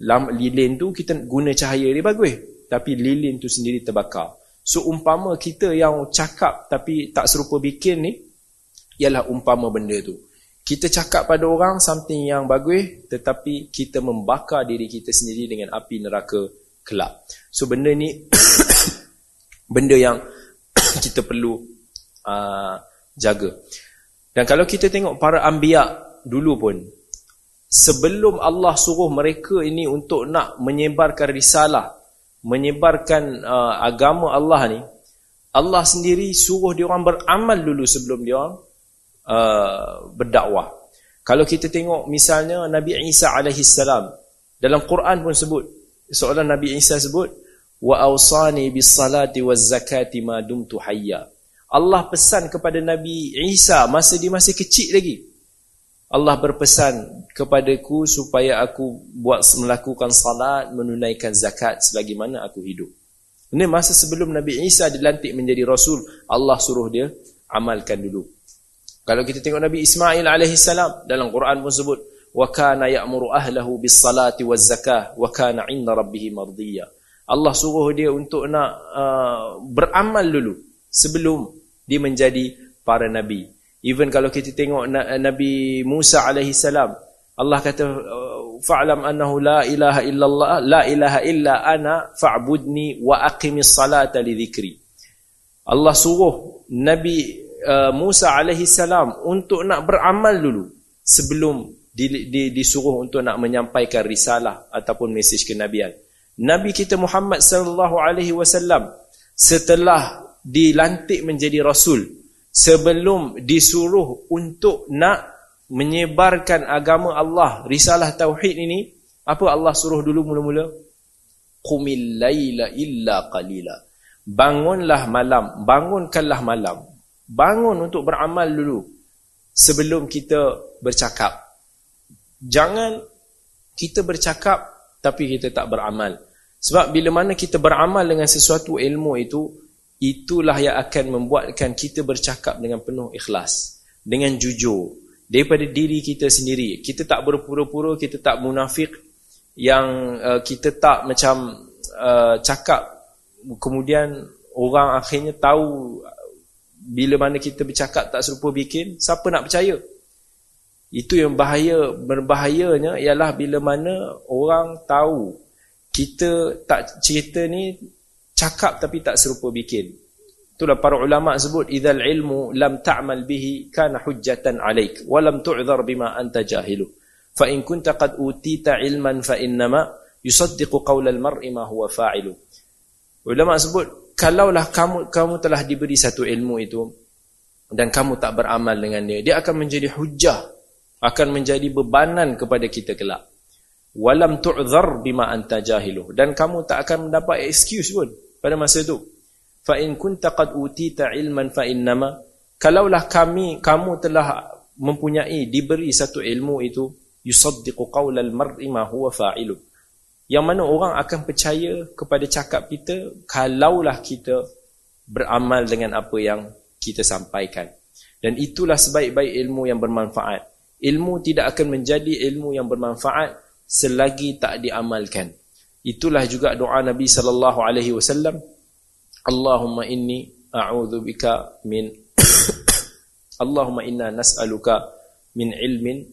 Lam, lilin tu kita guna cahaya dia bagus tapi lilin tu sendiri terbakar So umpama kita yang cakap tapi tak serupa bikin ni ialah umpama benda tu. Kita cakap pada orang something yang bagus tetapi kita membakar diri kita sendiri dengan api neraka kelak. So benda ni (coughs) benda yang (coughs) kita perlu uh, jaga. Dan kalau kita tengok para ambiak dulu pun sebelum Allah suruh mereka ini untuk nak menyebarkan risalah menyebarkan uh, agama Allah ni Allah sendiri suruh dia orang beramal dulu sebelum dia orang uh, berdakwah. Kalau kita tengok misalnya Nabi Isa alaihi salam dalam Quran pun sebut seolah Nabi Isa sebut wa awsani bis salati waz zakati ma dumtu hayya. Allah pesan kepada Nabi Isa masa dia masih kecil lagi Allah berpesan kepadaku supaya aku buat melakukan salat, menunaikan zakat sebagaimana aku hidup. Ini masa sebelum Nabi Isa dilantik menjadi Rasul, Allah suruh dia amalkan dulu. Kalau kita tengok Nabi Ismail AS, dalam Quran pun sebut, وَكَانَ يَأْمُرُ أَهْلَهُ بِالصَّلَاةِ وَالزَّكَاةِ وَكَانَ عِنَّ رَبِّهِ مَرْضِيَّ Allah suruh dia untuk nak uh, beramal dulu sebelum dia menjadi para Nabi. Even kalau kita tengok Nabi Musa alaihi salam, Allah kata fa'lam annahu la ilaha illallah la ilaha illa ana fa'budni wa aqimis salata li dhikri. Allah suruh Nabi uh, Musa alaihi salam untuk nak beramal dulu sebelum di, di, disuruh untuk nak menyampaikan risalah ataupun mesej kenabian. Nabi kita Muhammad sallallahu alaihi wasallam setelah dilantik menjadi rasul sebelum disuruh untuk nak menyebarkan agama Allah, risalah tauhid ini, apa Allah suruh dulu mula-mula? Qumil laila illa qalila. Bangunlah malam, bangunkanlah malam. Bangun untuk beramal dulu sebelum kita bercakap. Jangan kita bercakap tapi kita tak beramal. Sebab bila mana kita beramal dengan sesuatu ilmu itu, itulah yang akan membuatkan kita bercakap dengan penuh ikhlas dengan jujur. Daripada diri kita sendiri. Kita tak berpura-pura kita tak munafik yang uh, kita tak macam uh, cakap. Kemudian orang akhirnya tahu bila mana kita bercakap tak serupa bikin siapa nak percaya? Itu yang bahaya berbahayanya ialah bila mana orang tahu. Kita tak cerita ni cakap tapi tak serupa bikin. Itulah para ulama sebut idzal ilmu lam ta'mal bihi kana hujjatan alaik wa lam tu'dhar bima anta jahilu. Fa in kunta qad utita ilman fa innama yusaddiqu qawla al-mar'i ma huwa fa'ilu. Ulama sebut kalaulah kamu kamu telah diberi satu ilmu itu dan kamu tak beramal dengan dia dia akan menjadi hujjah akan menjadi bebanan kepada kita kelak. Walam tu'dhar bima anta jahilu. Dan kamu tak akan mendapat excuse pun pada masa itu. Fa in kunta qad utita ilman fa innama. Kalaulah kami kamu telah mempunyai diberi satu ilmu itu yusaddiqu qaulal mar'i ma huwa fa'ilu yang mana orang akan percaya kepada cakap kita kalaulah kita beramal dengan apa yang kita sampaikan. Dan itulah sebaik-baik ilmu yang bermanfaat. Ilmu tidak akan menjadi ilmu yang bermanfaat selagi tak diamalkan Itulah juga doa Nabi sallallahu alaihi wasallam. Allahumma inni a'udzu bika min (coughs) Allahumma inna nas'aluka min ilmin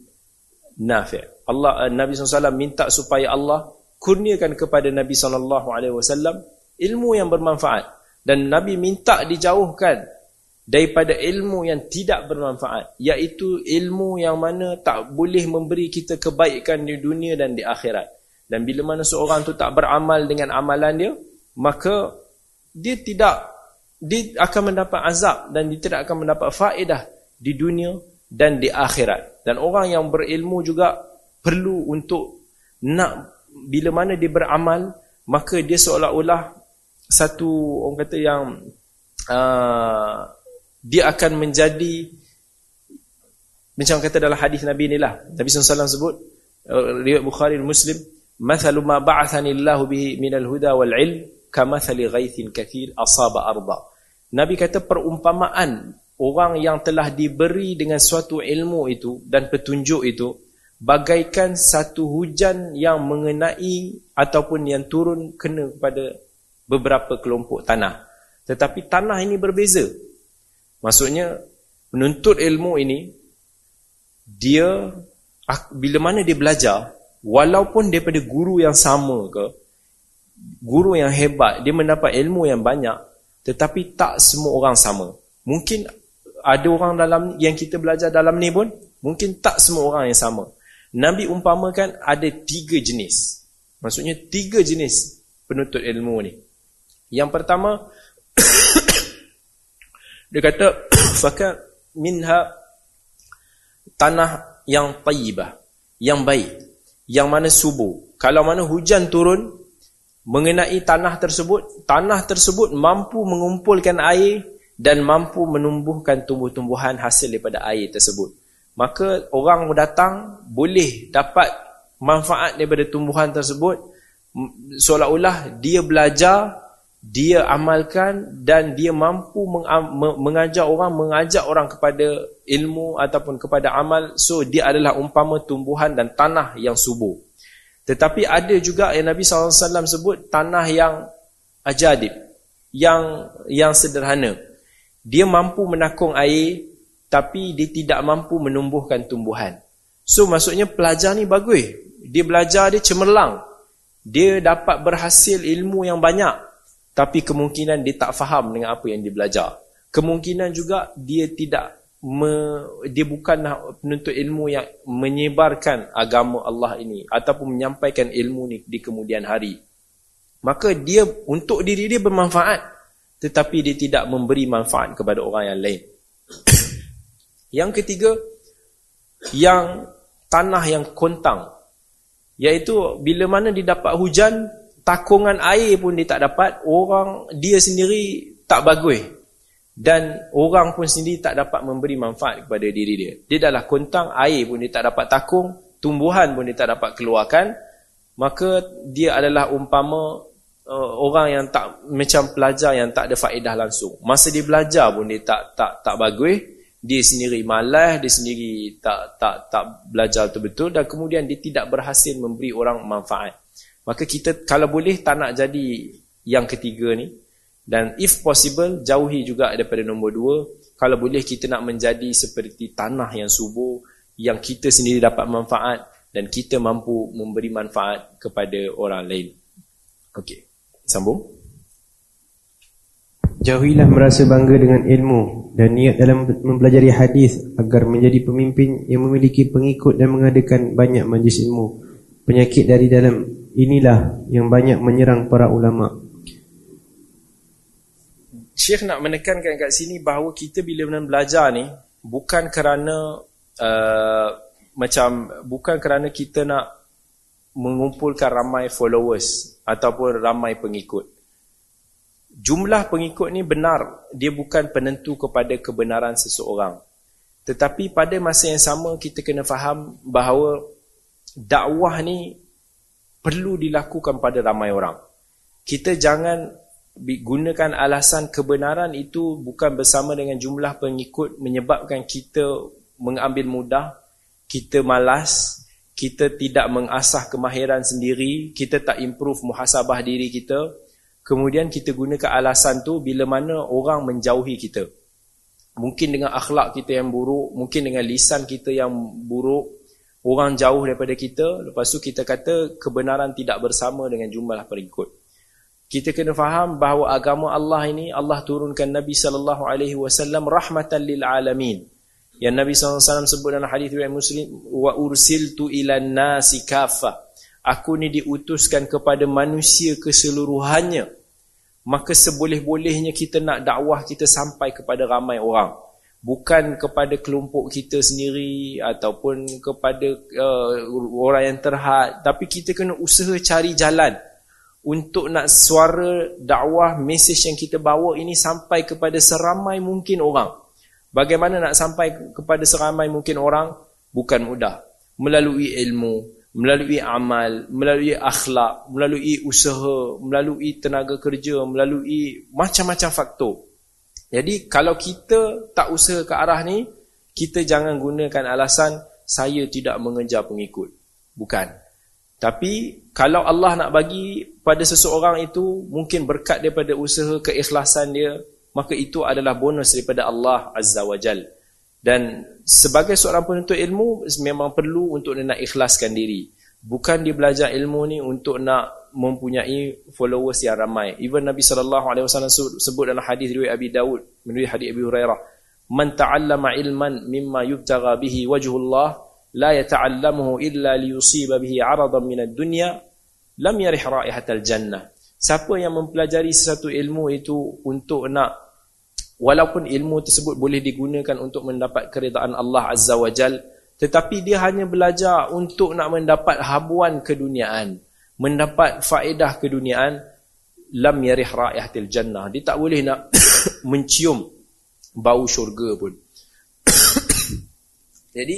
nafi'. Allah Nabi SAW minta supaya Allah kurniakan kepada Nabi sallallahu alaihi wasallam ilmu yang bermanfaat dan Nabi minta dijauhkan daripada ilmu yang tidak bermanfaat iaitu ilmu yang mana tak boleh memberi kita kebaikan di dunia dan di akhirat dan bila mana seorang tu tak beramal dengan amalan dia, maka dia tidak dia akan mendapat azab dan dia tidak akan mendapat faedah di dunia dan di akhirat. Dan orang yang berilmu juga perlu untuk nak bila mana dia beramal, maka dia seolah-olah satu orang kata yang uh, dia akan menjadi macam kata dalam hadis Nabi ni lah Nabi SAW sebut uh, riwayat Bukhari dan Muslim ba'athani Allah bihi minal huda wal ilm kamathali ghaithin kathir asaba arda Nabi kata perumpamaan orang yang telah diberi dengan suatu ilmu itu dan petunjuk itu bagaikan satu hujan yang mengenai ataupun yang turun kena kepada beberapa kelompok tanah. Tetapi tanah ini berbeza. Maksudnya menuntut ilmu ini dia bila mana dia belajar walaupun daripada guru yang sama ke guru yang hebat dia mendapat ilmu yang banyak tetapi tak semua orang sama. Mungkin ada orang dalam yang kita belajar dalam ni pun mungkin tak semua orang yang sama. Nabi umpamakan ada tiga jenis. Maksudnya tiga jenis penuntut ilmu ni. Yang pertama (coughs) dia kata (coughs) fakat minha tanah yang tayyibah, yang baik, yang mana subuh. Kalau mana hujan turun mengenai tanah tersebut, tanah tersebut mampu mengumpulkan air dan mampu menumbuhkan tumbuh-tumbuhan hasil daripada air tersebut. Maka orang datang boleh dapat manfaat daripada tumbuhan tersebut seolah-olah dia belajar, dia amalkan dan dia mampu mengajar orang, mengajak orang kepada ilmu ataupun kepada amal. So dia adalah umpama tumbuhan dan tanah yang subur. Tetapi ada juga yang Nabi SAW sebut tanah yang ajadib, yang yang sederhana. Dia mampu menakung air tapi dia tidak mampu menumbuhkan tumbuhan. So maksudnya pelajar ni bagus. Dia belajar dia cemerlang. Dia dapat berhasil ilmu yang banyak tapi kemungkinan dia tak faham dengan apa yang dia belajar. Kemungkinan juga dia tidak me, dia bukanlah penuntut ilmu yang menyebarkan agama Allah ini ataupun menyampaikan ilmu ni di kemudian hari. Maka dia untuk diri dia bermanfaat tetapi dia tidak memberi manfaat kepada orang yang lain. (coughs) yang ketiga yang tanah yang kontang iaitu bila mana dia dapat hujan takungan air pun dia tak dapat orang dia sendiri tak bagus dan orang pun sendiri tak dapat memberi manfaat kepada diri dia. Dia adalah kontang air pun dia tak dapat takung, tumbuhan pun dia tak dapat keluarkan, maka dia adalah umpama uh, orang yang tak macam pelajar yang tak ada faedah langsung. Masa dia belajar pun dia tak tak tak bagus, dia sendiri malas, dia sendiri tak tak tak belajar betul-betul dan kemudian dia tidak berhasil memberi orang manfaat. Maka kita kalau boleh tak nak jadi yang ketiga ni, dan if possible, jauhi juga daripada nombor dua. Kalau boleh kita nak menjadi seperti tanah yang subur, yang kita sendiri dapat manfaat dan kita mampu memberi manfaat kepada orang lain. Okey, sambung. Jauhilah merasa bangga dengan ilmu dan niat dalam mempelajari hadis agar menjadi pemimpin yang memiliki pengikut dan mengadakan banyak majlis ilmu. Penyakit dari dalam inilah yang banyak menyerang para ulama' Syekh nak menekankan kat sini bahawa kita bila belajar ni bukan kerana uh, macam bukan kerana kita nak mengumpulkan ramai followers ataupun ramai pengikut. Jumlah pengikut ni benar, dia bukan penentu kepada kebenaran seseorang. Tetapi pada masa yang sama kita kena faham bahawa dakwah ni perlu dilakukan pada ramai orang. Kita jangan gunakan alasan kebenaran itu bukan bersama dengan jumlah pengikut menyebabkan kita mengambil mudah, kita malas, kita tidak mengasah kemahiran sendiri, kita tak improve muhasabah diri kita. Kemudian kita gunakan alasan tu bila mana orang menjauhi kita. Mungkin dengan akhlak kita yang buruk, mungkin dengan lisan kita yang buruk, orang jauh daripada kita, lepas tu kita kata kebenaran tidak bersama dengan jumlah pengikut. Kita kena faham bahawa agama Allah ini Allah turunkan Nabi sallallahu alaihi wasallam rahmatan lil alamin. Yang Nabi sallallahu alaihi wasallam sebut dalam hadis riwayat Muslim wa ursiltu ilan nasi kafa. Aku ni diutuskan kepada manusia keseluruhannya. Maka seboleh-bolehnya kita nak dakwah kita sampai kepada ramai orang. Bukan kepada kelompok kita sendiri ataupun kepada uh, orang yang terhad. Tapi kita kena usaha cari jalan untuk nak suara dakwah mesej yang kita bawa ini sampai kepada seramai mungkin orang. Bagaimana nak sampai kepada seramai mungkin orang? Bukan mudah. Melalui ilmu, melalui amal, melalui akhlak, melalui usaha, melalui tenaga kerja, melalui macam-macam faktor. Jadi kalau kita tak usaha ke arah ni, kita jangan gunakan alasan saya tidak mengejar pengikut. Bukan. Tapi kalau Allah nak bagi pada seseorang itu mungkin berkat daripada usaha keikhlasan dia, maka itu adalah bonus daripada Allah Azza wa Jal. Dan sebagai seorang penuntut ilmu memang perlu untuk nak ikhlaskan diri. Bukan dia belajar ilmu ni untuk nak mempunyai followers yang ramai. Even Nabi SAW sebut dalam hadis riwayat Abi Dawud, menurut hadis Abi Hurairah, man ta'allama ilman mimma yubtagha bihi wajhullah la yata'allamuhu illa liyusiba bihi 'aradan min ad-dunya lam yarih raihatal jannah siapa yang mempelajari sesuatu ilmu itu untuk nak walaupun ilmu tersebut boleh digunakan untuk mendapat keridaan Allah azza wajal tetapi dia hanya belajar untuk nak mendapat habuan keduniaan mendapat faedah keduniaan lam yarih raihatil jannah dia tak boleh nak (coughs) mencium bau syurga pun. (coughs) Jadi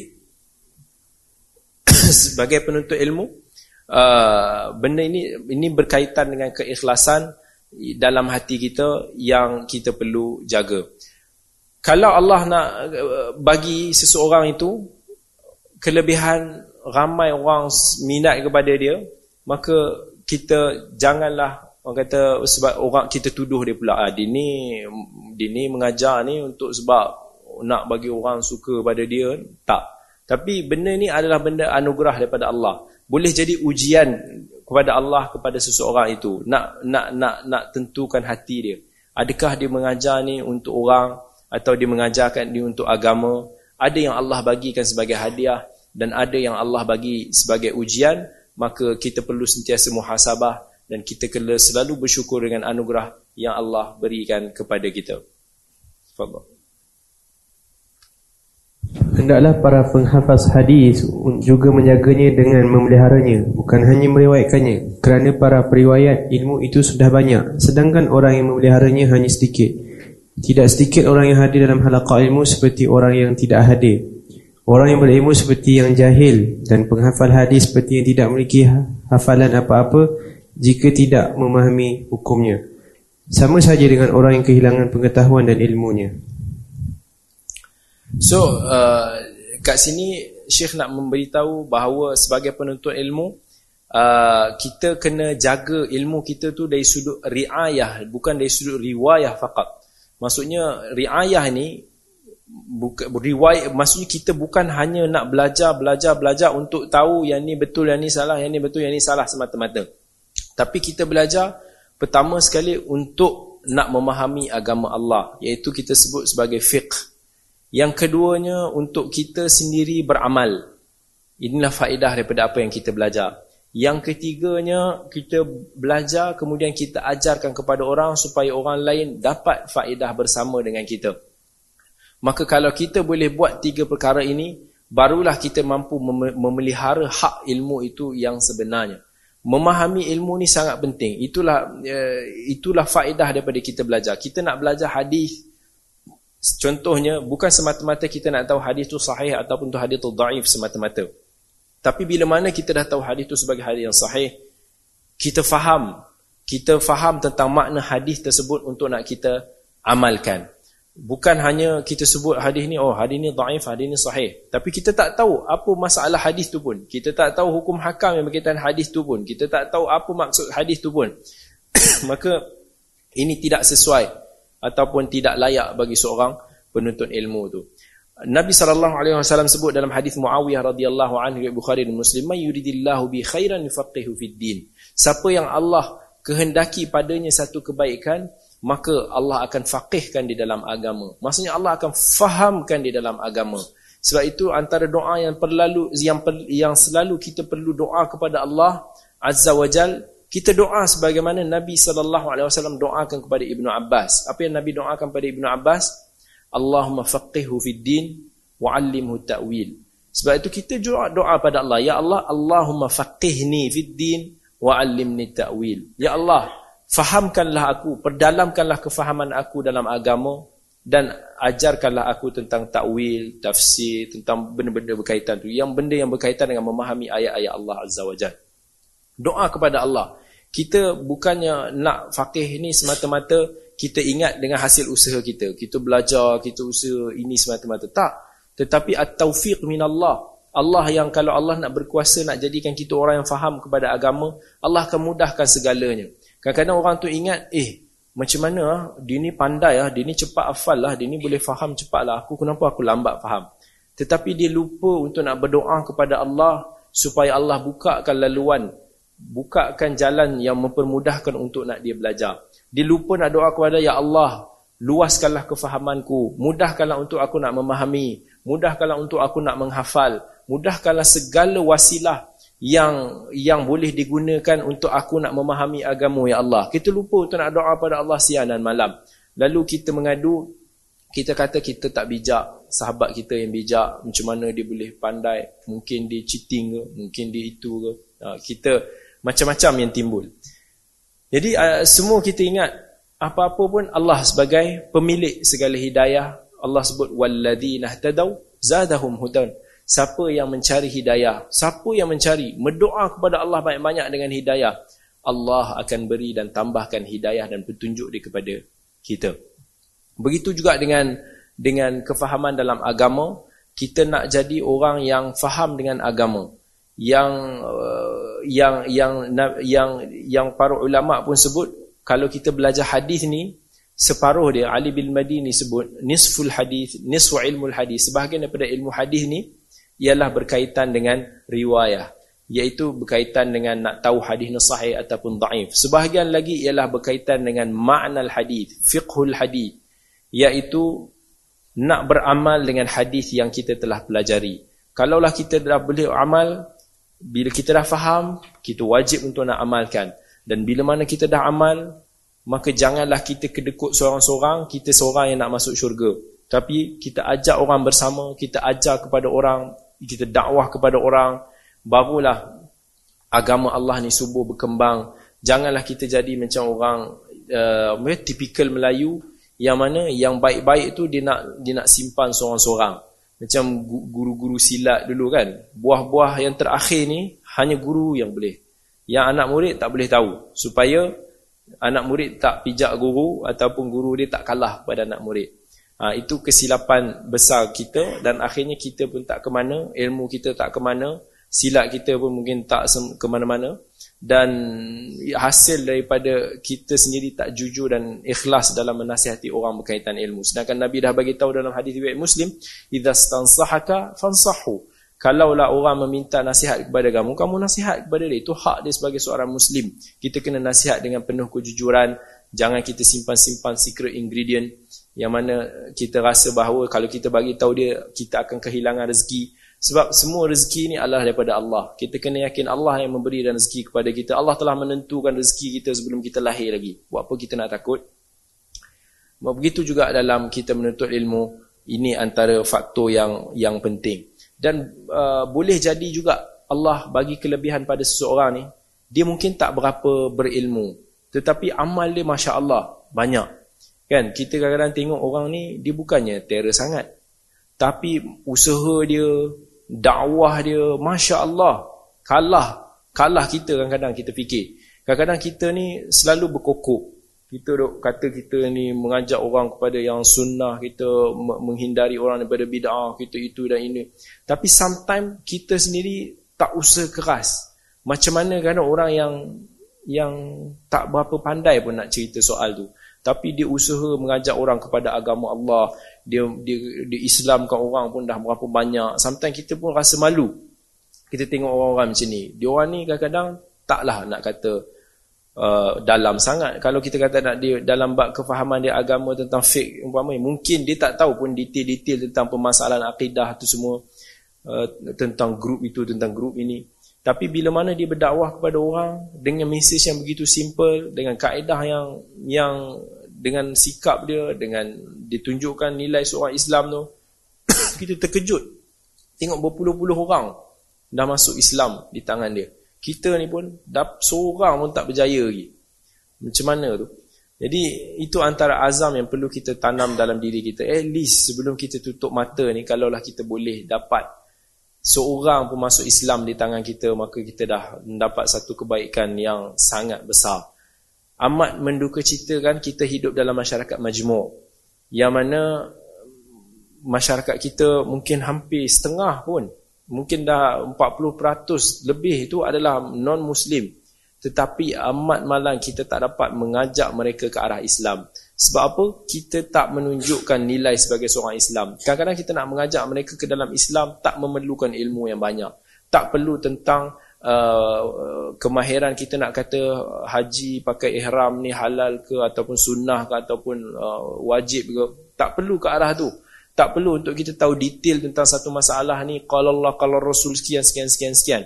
(coughs) sebagai penuntut ilmu uh, benda ini ini berkaitan dengan keikhlasan dalam hati kita yang kita perlu jaga. Kalau Allah nak uh, bagi seseorang itu kelebihan ramai orang minat kepada dia, maka kita janganlah Orang kata sebab orang kita tuduh dia pula ah, dia ni dia ni mengajar ni untuk sebab nak bagi orang suka pada dia tak. Tapi benda ni adalah benda anugerah daripada Allah. Boleh jadi ujian kepada Allah kepada seseorang itu nak nak nak nak tentukan hati dia. Adakah dia mengajar ni untuk orang atau dia mengajarkan dia untuk agama? Ada yang Allah bagikan sebagai hadiah dan ada yang Allah bagi sebagai ujian, maka kita perlu sentiasa muhasabah dan kita kena selalu bersyukur dengan anugerah yang Allah berikan kepada kita. Fadhal. Hendaklah para penghafaz hadis juga menjaganya dengan memeliharanya, bukan hanya meriwayatkannya, kerana para periwayat ilmu itu sudah banyak, sedangkan orang yang memeliharanya hanya sedikit. Tidak sedikit orang yang hadir dalam halaqah ilmu seperti orang yang tidak hadir. Orang yang berilmu seperti yang jahil dan penghafal hadis seperti yang tidak memiliki hafalan apa-apa jika tidak memahami hukumnya. Sama saja dengan orang yang kehilangan pengetahuan dan ilmunya. So, uh, kat sini Syekh nak memberitahu bahawa sebagai penuntut ilmu, uh, kita kena jaga ilmu kita tu dari sudut riayah, bukan dari sudut riwayah fakat. Maksudnya riayah ni bukan riwayat maksudnya kita bukan hanya nak belajar belajar belajar untuk tahu yang ni betul yang ni salah yang ni betul yang ni salah semata-mata tapi kita belajar pertama sekali untuk nak memahami agama Allah. Iaitu kita sebut sebagai fiqh. Yang keduanya untuk kita sendiri beramal. Inilah faedah daripada apa yang kita belajar. Yang ketiganya kita belajar kemudian kita ajarkan kepada orang supaya orang lain dapat faedah bersama dengan kita. Maka kalau kita boleh buat tiga perkara ini, barulah kita mampu memelihara hak ilmu itu yang sebenarnya. Memahami ilmu ni sangat penting. Itulah uh, itulah faedah daripada kita belajar. Kita nak belajar hadis contohnya bukan semata-mata kita nak tahu hadis tu sahih ataupun tu hadis tu dhaif semata-mata. Tapi bila mana kita dah tahu hadis tu sebagai hadis yang sahih, kita faham, kita faham tentang makna hadis tersebut untuk nak kita amalkan. Bukan hanya kita sebut hadis ni, oh hadis ni daif, hadis ni sahih. Tapi kita tak tahu apa masalah hadis tu pun. Kita tak tahu hukum hakam yang berkaitan hadis tu pun. Kita tak tahu apa maksud hadis tu pun. (coughs) Maka ini tidak sesuai ataupun tidak layak bagi seorang penuntut ilmu tu. Nabi SAW sebut dalam hadis Muawiyah radhiyallahu anhu Bukhari dan Muslim, "May yuridillahu bi khairan yufaqihu fid din." Siapa yang Allah kehendaki padanya satu kebaikan, maka Allah akan faqihkan di dalam agama. Maksudnya Allah akan fahamkan di dalam agama. Sebab itu antara doa yang perlu yang per, yang selalu kita perlu doa kepada Allah Azza wa Jal, kita doa sebagaimana Nabi sallallahu alaihi wasallam doakan kepada Ibnu Abbas. Apa yang Nabi doakan kepada Ibnu Abbas? Allahumma faqihhu fid din wa 'allimhu ta'wil. Sebab itu kita doa doa pada Allah, ya Allah, Allahumma faqihni fid din wa'allimni ta'wil. Ya Allah, fahamkanlah aku, perdalamkanlah kefahaman aku dalam agama dan ajarkanlah aku tentang takwil, tafsir, tentang benda-benda berkaitan tu. Yang benda yang berkaitan dengan memahami ayat-ayat Allah Azza wa Jalla. Doa kepada Allah. Kita bukannya nak faqih ni semata-mata kita ingat dengan hasil usaha kita. Kita belajar, kita usaha ini semata-mata. Tak. Tetapi at-taufiq minallah. Allah yang kalau Allah nak berkuasa nak jadikan kita orang yang faham kepada agama, Allah akan mudahkan segalanya. Kadang-kadang orang tu ingat, eh, macam mana ah, dia ni pandai ah, dia ni cepat hafal lah, dia ni boleh faham cepat lah. Aku kenapa aku lambat faham? Tetapi dia lupa untuk nak berdoa kepada Allah supaya Allah bukakan laluan, bukakan jalan yang mempermudahkan untuk nak dia belajar. Dia lupa nak doa kepada Ya Allah, luaskanlah kefahamanku, mudahkanlah untuk aku nak memahami, mudahkanlah untuk aku nak menghafal, mudahkanlah segala wasilah yang yang boleh digunakan untuk aku nak memahami agama ya Allah. Kita lupa untuk nak doa pada Allah siang dan malam. Lalu kita mengadu, kita kata kita tak bijak, sahabat kita yang bijak, macam mana dia boleh pandai, mungkin dia cheating ke, mungkin dia itu ke. Ha, kita macam-macam yang timbul. Jadi uh, semua kita ingat apa-apa pun Allah sebagai pemilik segala hidayah. Allah sebut walladzina ihtadaw zadahum hudan. Siapa yang mencari hidayah, siapa yang mencari, berdoa kepada Allah banyak-banyak dengan hidayah, Allah akan beri dan tambahkan hidayah dan petunjuk dia kepada kita. Begitu juga dengan dengan kefahaman dalam agama, kita nak jadi orang yang faham dengan agama. Yang uh, yang yang yang yang para ulama pun sebut kalau kita belajar hadis ni separuh dia Ali bin Madini sebut nisful hadis nisfu ilmu hadis. Sebahagian daripada ilmu hadis ni ialah berkaitan dengan riwayah iaitu berkaitan dengan nak tahu hadis sahih ataupun daif sebahagian lagi ialah berkaitan dengan makna hadis fiqhul hadis iaitu nak beramal dengan hadis yang kita telah pelajari. Kalaulah kita dah boleh amal bila kita dah faham kita wajib untuk nak amalkan. Dan bila mana kita dah amal maka janganlah kita kedekut seorang-seorang kita seorang yang nak masuk syurga. Tapi kita ajak orang bersama kita ajar kepada orang kita dakwah kepada orang barulah agama Allah ni subur berkembang. Janganlah kita jadi macam orang uh, typical Melayu yang mana yang baik-baik tu dia nak dia nak simpan seorang-seorang. Macam guru-guru silat dulu kan. Buah-buah yang terakhir ni hanya guru yang boleh. Yang anak murid tak boleh tahu. Supaya anak murid tak pijak guru ataupun guru dia tak kalah pada anak murid Ha, itu kesilapan besar kita dan akhirnya kita pun tak ke mana, ilmu kita tak ke mana, silat kita pun mungkin tak ke mana-mana dan hasil daripada kita sendiri tak jujur dan ikhlas dalam menasihati orang berkaitan ilmu. Sedangkan Nabi dah bagi tahu dalam hadis riwayat Muslim, "Idza stansahaka fansahu." Kalaulah orang meminta nasihat kepada kamu, kamu nasihat kepada dia. Itu hak dia sebagai seorang Muslim. Kita kena nasihat dengan penuh kejujuran. Jangan kita simpan-simpan secret ingredient yang mana kita rasa bahawa kalau kita bagi tahu dia kita akan kehilangan rezeki. Sebab semua rezeki ni adalah daripada Allah. Kita kena yakin Allah yang memberi dan rezeki kepada kita. Allah telah menentukan rezeki kita sebelum kita lahir lagi. Buat apa kita nak takut? Begitu juga dalam kita menuntut ilmu ini antara faktor yang yang penting. Dan uh, boleh jadi juga Allah bagi kelebihan pada seseorang ni dia mungkin tak berapa berilmu. Tetapi amal dia masya-Allah banyak Kan kita kadang-kadang tengok orang ni dia bukannya terror sangat. Tapi usaha dia, dakwah dia, masya-Allah, kalah kalah kita kadang-kadang kita fikir. Kadang-kadang kita ni selalu berkokok. Kita dok kata kita ni mengajak orang kepada yang sunnah, kita menghindari orang daripada bid'ah, kita itu dan ini. Tapi sometimes kita sendiri tak usaha keras. Macam mana kadang orang yang yang tak berapa pandai pun nak cerita soal tu tapi dia usaha mengajak orang kepada agama Allah. Dia dia, dia Islamkan orang pun dah berapa banyak. Sometimes kita pun rasa malu. Kita tengok orang-orang macam ni. Dia orang ni kadang-kadang taklah nak kata uh, dalam sangat. Kalau kita kata nak dia dalam bab kefahaman dia agama tentang fiqh umpama mungkin dia tak tahu pun detail-detail tentang permasalahan akidah tu semua uh, tentang grup itu tentang grup ini tapi bila mana dia berdakwah kepada orang dengan mesej yang begitu simple, dengan kaedah yang yang dengan sikap dia, dengan ditunjukkan nilai seorang Islam tu, (coughs) kita terkejut. Tengok berpuluh-puluh orang dah masuk Islam di tangan dia. Kita ni pun seorang pun tak berjaya lagi. Macam mana tu? Jadi itu antara azam yang perlu kita tanam dalam diri kita. At least sebelum kita tutup mata ni kalaulah kita boleh dapat seorang pun masuk Islam di tangan kita maka kita dah mendapat satu kebaikan yang sangat besar. Amat menduka cita kan kita hidup dalam masyarakat majmuk. Yang mana masyarakat kita mungkin hampir setengah pun. Mungkin dah 40% lebih itu adalah non-Muslim. Tetapi amat malang kita tak dapat mengajak mereka ke arah Islam. Sebab apa? Kita tak menunjukkan nilai sebagai seorang Islam. Kadang-kadang kita nak mengajak mereka ke dalam Islam tak memerlukan ilmu yang banyak. Tak perlu tentang uh, kemahiran kita nak kata haji pakai ihram ni halal ke ataupun sunnah ke ataupun uh, wajib ke. Tak perlu ke arah tu. Tak perlu untuk kita tahu detail tentang satu masalah ni. Kalau Allah, kalau Rasul sekian, sekian, sekian, sekian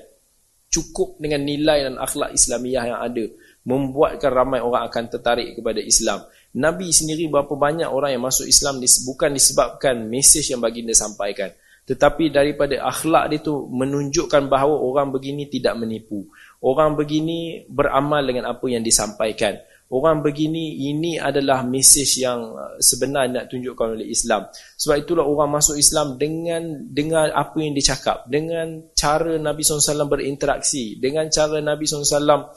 cukup dengan nilai dan akhlak Islamiah yang ada membuatkan ramai orang akan tertarik kepada Islam. Nabi sendiri berapa banyak orang yang masuk Islam bukan disebabkan mesej yang baginda sampaikan. Tetapi daripada akhlak dia tu menunjukkan bahawa orang begini tidak menipu. Orang begini beramal dengan apa yang disampaikan orang begini ini adalah mesej yang uh, sebenar nak tunjukkan oleh Islam. Sebab itulah orang masuk Islam dengan dengan apa yang dicakap, dengan cara Nabi SAW berinteraksi, dengan cara Nabi SAW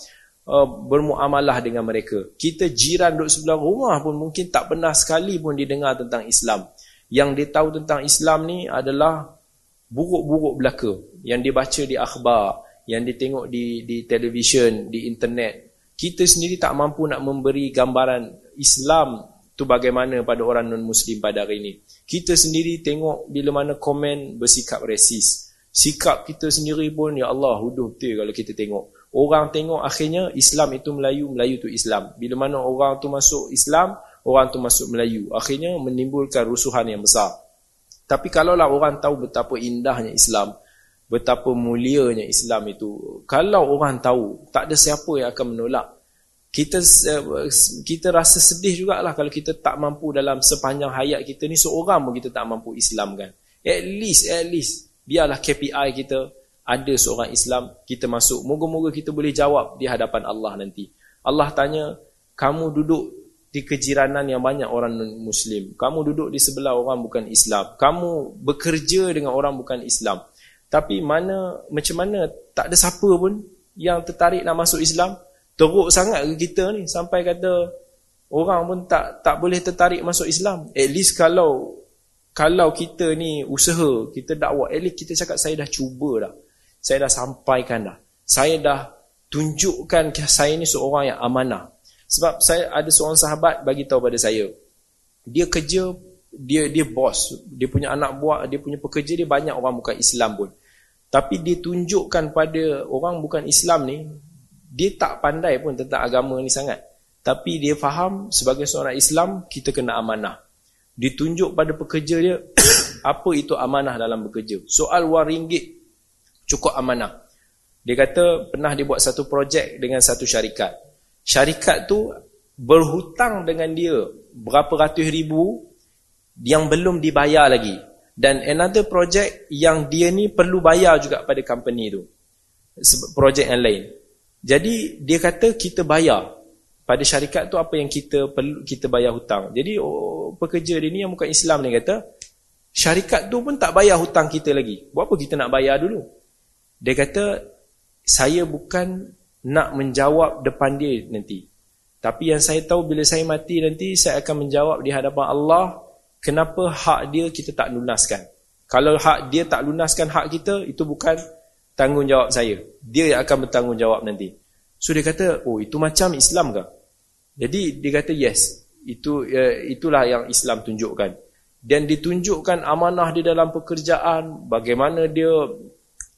uh, bermuamalah dengan mereka. Kita jiran duduk sebelah rumah pun mungkin tak pernah sekali pun didengar tentang Islam. Yang dia tahu tentang Islam ni adalah buruk-buruk belaka yang dibaca di akhbar, yang ditengok di di televisyen, di internet, kita sendiri tak mampu nak memberi gambaran Islam tu bagaimana pada orang non-Muslim pada hari ini. Kita sendiri tengok bila mana komen bersikap resis. Sikap kita sendiri pun, ya Allah, huduh betul kalau kita tengok. Orang tengok akhirnya Islam itu Melayu, Melayu tu Islam. Bila mana orang tu masuk Islam, orang tu masuk Melayu. Akhirnya menimbulkan rusuhan yang besar. Tapi kalaulah orang tahu betapa indahnya Islam, betapa mulianya Islam itu. Kalau orang tahu, tak ada siapa yang akan menolak. Kita kita rasa sedih jugalah kalau kita tak mampu dalam sepanjang hayat kita ni seorang pun kita tak mampu Islam kan. At least, at least, biarlah KPI kita ada seorang Islam, kita masuk. Moga-moga kita boleh jawab di hadapan Allah nanti. Allah tanya, kamu duduk di kejiranan yang banyak orang Muslim. Kamu duduk di sebelah orang bukan Islam. Kamu bekerja dengan orang bukan Islam. Tapi mana macam mana tak ada siapa pun yang tertarik nak masuk Islam, teruk sangat ke kita ni sampai kata orang pun tak tak boleh tertarik masuk Islam. At least kalau kalau kita ni usaha, kita dakwah, at least kita cakap saya dah cuba dah. Saya dah sampaikan dah. Saya dah tunjukkan saya ni seorang yang amanah. Sebab saya ada seorang sahabat bagi tahu pada saya. Dia kerja dia dia bos, dia punya anak buah, dia punya pekerja dia banyak orang bukan Islam pun. Tapi dia tunjukkan pada orang bukan Islam ni, dia tak pandai pun tentang agama ni sangat. Tapi dia faham sebagai seorang Islam, kita kena amanah. Ditunjuk pada pekerja dia, (coughs) apa itu amanah dalam bekerja. Soal wang ringgit, cukup amanah. Dia kata pernah dia buat satu projek dengan satu syarikat. Syarikat tu berhutang dengan dia berapa ratus ribu yang belum dibayar lagi. Dan another project yang dia ni perlu bayar juga pada company tu. Projek yang lain. Jadi dia kata kita bayar. Pada syarikat tu apa yang kita perlu kita bayar hutang. Jadi oh, pekerja dia ni yang bukan Islam ni kata syarikat tu pun tak bayar hutang kita lagi. Buat apa kita nak bayar dulu dia kata saya bukan nak menjawab depan dia nanti. Tapi yang saya tahu bila saya mati nanti saya akan menjawab di hadapan Allah kenapa hak dia kita tak lunaskan. Kalau hak dia tak lunaskan hak kita itu bukan tanggungjawab saya. Dia yang akan bertanggungjawab nanti. So dia kata oh itu macam Islam ke? Jadi dia kata yes itu uh, itulah yang Islam tunjukkan. Dan ditunjukkan amanah di dalam pekerjaan bagaimana dia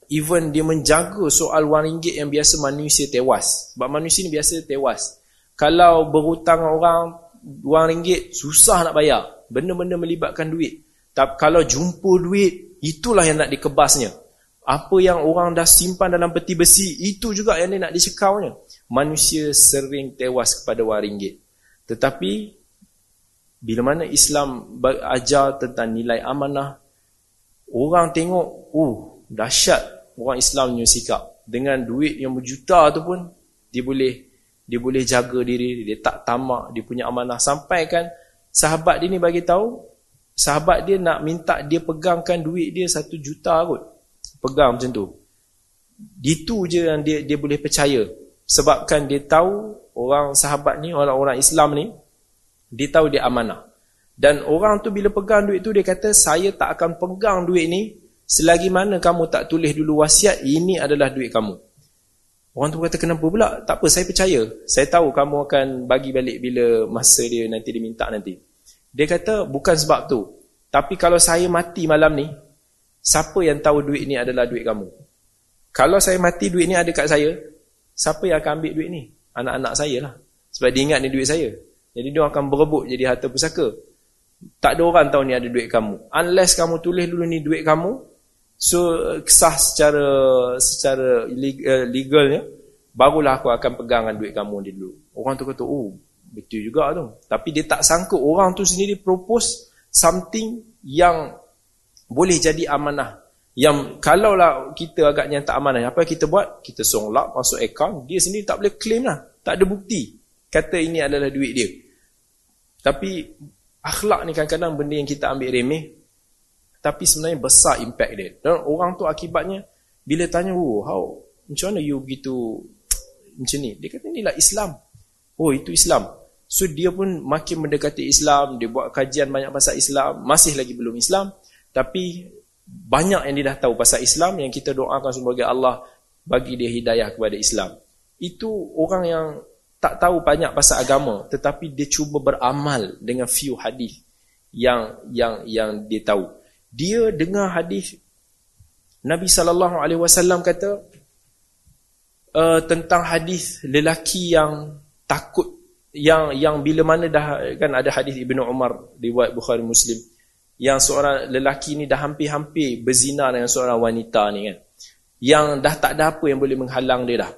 even dia menjaga soal wang ringgit yang biasa manusia tewas sebab manusia ni biasa tewas kalau berhutang orang wang ringgit susah nak bayar benda-benda melibatkan duit. Tapi kalau jumpa duit, itulah yang nak dikebasnya. Apa yang orang dah simpan dalam peti besi, itu juga yang dia nak dicekaunya. Manusia sering tewas kepada wang ringgit. Tetapi, bila mana Islam ajar tentang nilai amanah, orang tengok, oh, dahsyat orang Islam punya sikap. dengan duit yang berjuta tu pun dia boleh dia boleh jaga diri dia tak tamak dia punya amanah. Sampai kan sahabat dia ni bagi tahu sahabat dia nak minta dia pegangkan duit dia satu juta kot. Pegang macam tu. Itu je yang dia dia boleh percaya. Sebabkan dia tahu orang sahabat ni orang-orang Islam ni dia tahu dia amanah. Dan orang tu bila pegang duit tu dia kata saya tak akan pegang duit ni selagi mana kamu tak tulis dulu wasiat ini adalah duit kamu Orang tu kata kenapa pula? Tak apa, saya percaya. Saya tahu kamu akan bagi balik bila masa dia nanti diminta nanti. Dia kata bukan sebab tu. Tapi kalau saya mati malam ni, siapa yang tahu duit ni adalah duit kamu? Kalau saya mati duit ni ada kat saya, siapa yang akan ambil duit ni? Anak-anak saya lah. Sebab dia ingat ni duit saya. Jadi dia akan berebut jadi harta pusaka. Tak ada orang tahu ni ada duit kamu. Unless kamu tulis dulu ni duit kamu, So kesah secara secara eh, legalnya barulah aku akan pegangkan duit kamu dulu. Orang tu kata, "Oh, betul juga tu." Tapi dia tak sangka orang tu sendiri propose something yang boleh jadi amanah. Yang kalaulah kita agaknya tak amanah, apa kita buat? Kita songlak masuk akaun, dia sendiri tak boleh claim lah. Tak ada bukti. Kata ini adalah duit dia. Tapi akhlak ni kadang-kadang benda yang kita ambil remeh tapi sebenarnya besar impact dia. Dan orang tu akibatnya bila tanya, "Oh, how macam mana you begitu macam ni?" Dia kata, "Inilah Islam." Oh, itu Islam. So dia pun makin mendekati Islam, dia buat kajian banyak pasal Islam, masih lagi belum Islam, tapi banyak yang dia dah tahu pasal Islam yang kita doakan semoga Allah bagi dia hidayah kepada Islam. Itu orang yang tak tahu banyak pasal agama tetapi dia cuba beramal dengan few hadis yang yang yang dia tahu dia dengar hadis Nabi sallallahu alaihi wasallam kata uh, tentang hadis lelaki yang takut yang yang bila mana dah kan ada hadis Ibnu Umar riwayat Bukhari Muslim yang seorang lelaki ni dah hampir-hampir berzina dengan seorang wanita ni kan. Yang dah tak ada apa yang boleh menghalang dia dah.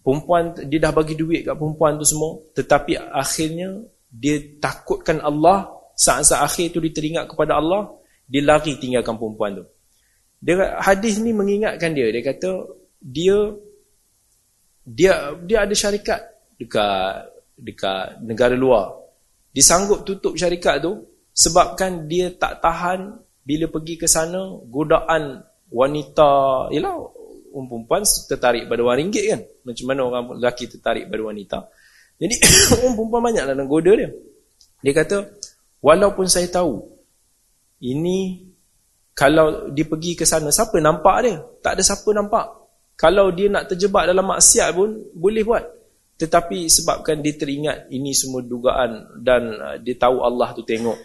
Perempuan dia dah bagi duit kat perempuan tu semua tetapi akhirnya dia takutkan Allah saat-saat akhir tu dia teringat kepada Allah dia lari tinggalkan perempuan tu. Dia hadis ni mengingatkan dia, dia kata dia dia dia ada syarikat dekat dekat negara luar. Dia sanggup tutup syarikat tu sebabkan dia tak tahan bila pergi ke sana godaan wanita. Orang perempuan tertarik pada wang ringgit kan? Macam mana orang lelaki tertarik pada wanita? Jadi (coughs) orang perempuan banyaklah nak goda dia. Dia kata walaupun saya tahu ini kalau dia pergi ke sana siapa nampak dia? Tak ada siapa nampak. Kalau dia nak terjebak dalam maksiat pun boleh buat. Tetapi sebabkan dia teringat ini semua dugaan dan uh, dia tahu Allah tu tengok.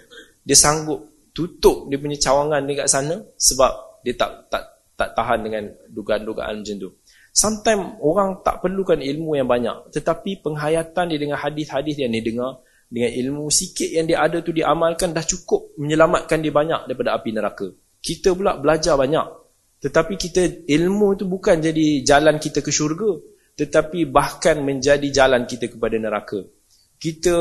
Dia sanggup tutup dia punya cawangan dekat sana sebab dia tak tak tak tahan dengan dugaan-dugaan macam tu. Sometimes orang tak perlukan ilmu yang banyak tetapi penghayatan dia dengan hadis-hadis yang dia dengar dengan ilmu sikit yang dia ada tu diamalkan dah cukup menyelamatkan dia banyak daripada api neraka. Kita pula belajar banyak. Tetapi kita ilmu tu bukan jadi jalan kita ke syurga. Tetapi bahkan menjadi jalan kita kepada neraka. Kita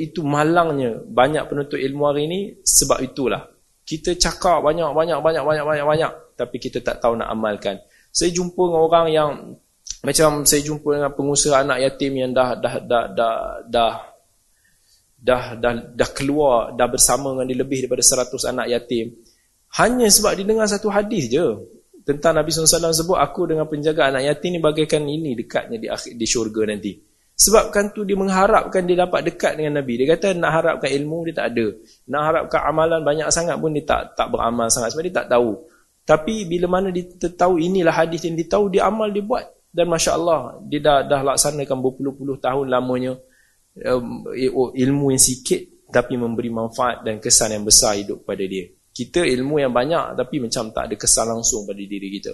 itu malangnya banyak penuntut ilmu hari ini sebab itulah. Kita cakap banyak, banyak, banyak, banyak, banyak, banyak. Tapi kita tak tahu nak amalkan. Saya jumpa dengan orang yang macam saya jumpa dengan pengusaha anak yatim yang dah dah dah dah, dah dah dah dah keluar dah bersama dengan dia lebih daripada 100 anak yatim. Hanya sebab dia dengar satu hadis je tentang Nabi SAW sebut aku dengan penjaga anak yatim ni bagaikan ini dekatnya di akhir di syurga nanti. Sebabkan tu dia mengharapkan dia dapat dekat dengan Nabi. Dia kata nak harapkan ilmu dia tak ada. Nak harapkan amalan banyak sangat pun dia tak tak beramal sangat sebab dia tak tahu. Tapi bila mana dia tahu inilah hadis yang dia tahu dia amal dia buat. Dan Masya Allah dia dah, dah laksanakan berpuluh-puluh tahun lamanya ilmu yang sikit tapi memberi manfaat dan kesan yang besar hidup pada dia. Kita ilmu yang banyak tapi macam tak ada kesan langsung pada diri kita.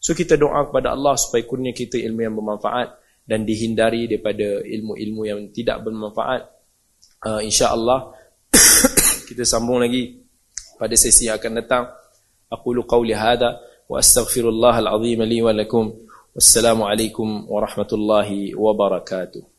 So kita doa kepada Allah supaya kurnia kita ilmu yang bermanfaat dan dihindari daripada ilmu-ilmu yang tidak bermanfaat. Uh, InsyaAllah (coughs) kita sambung lagi pada sesi yang akan datang. Aku lu qawli hadha wa astaghfirullah al-azim li wa lakum. Wassalamualaikum warahmatullahi wabarakatuh.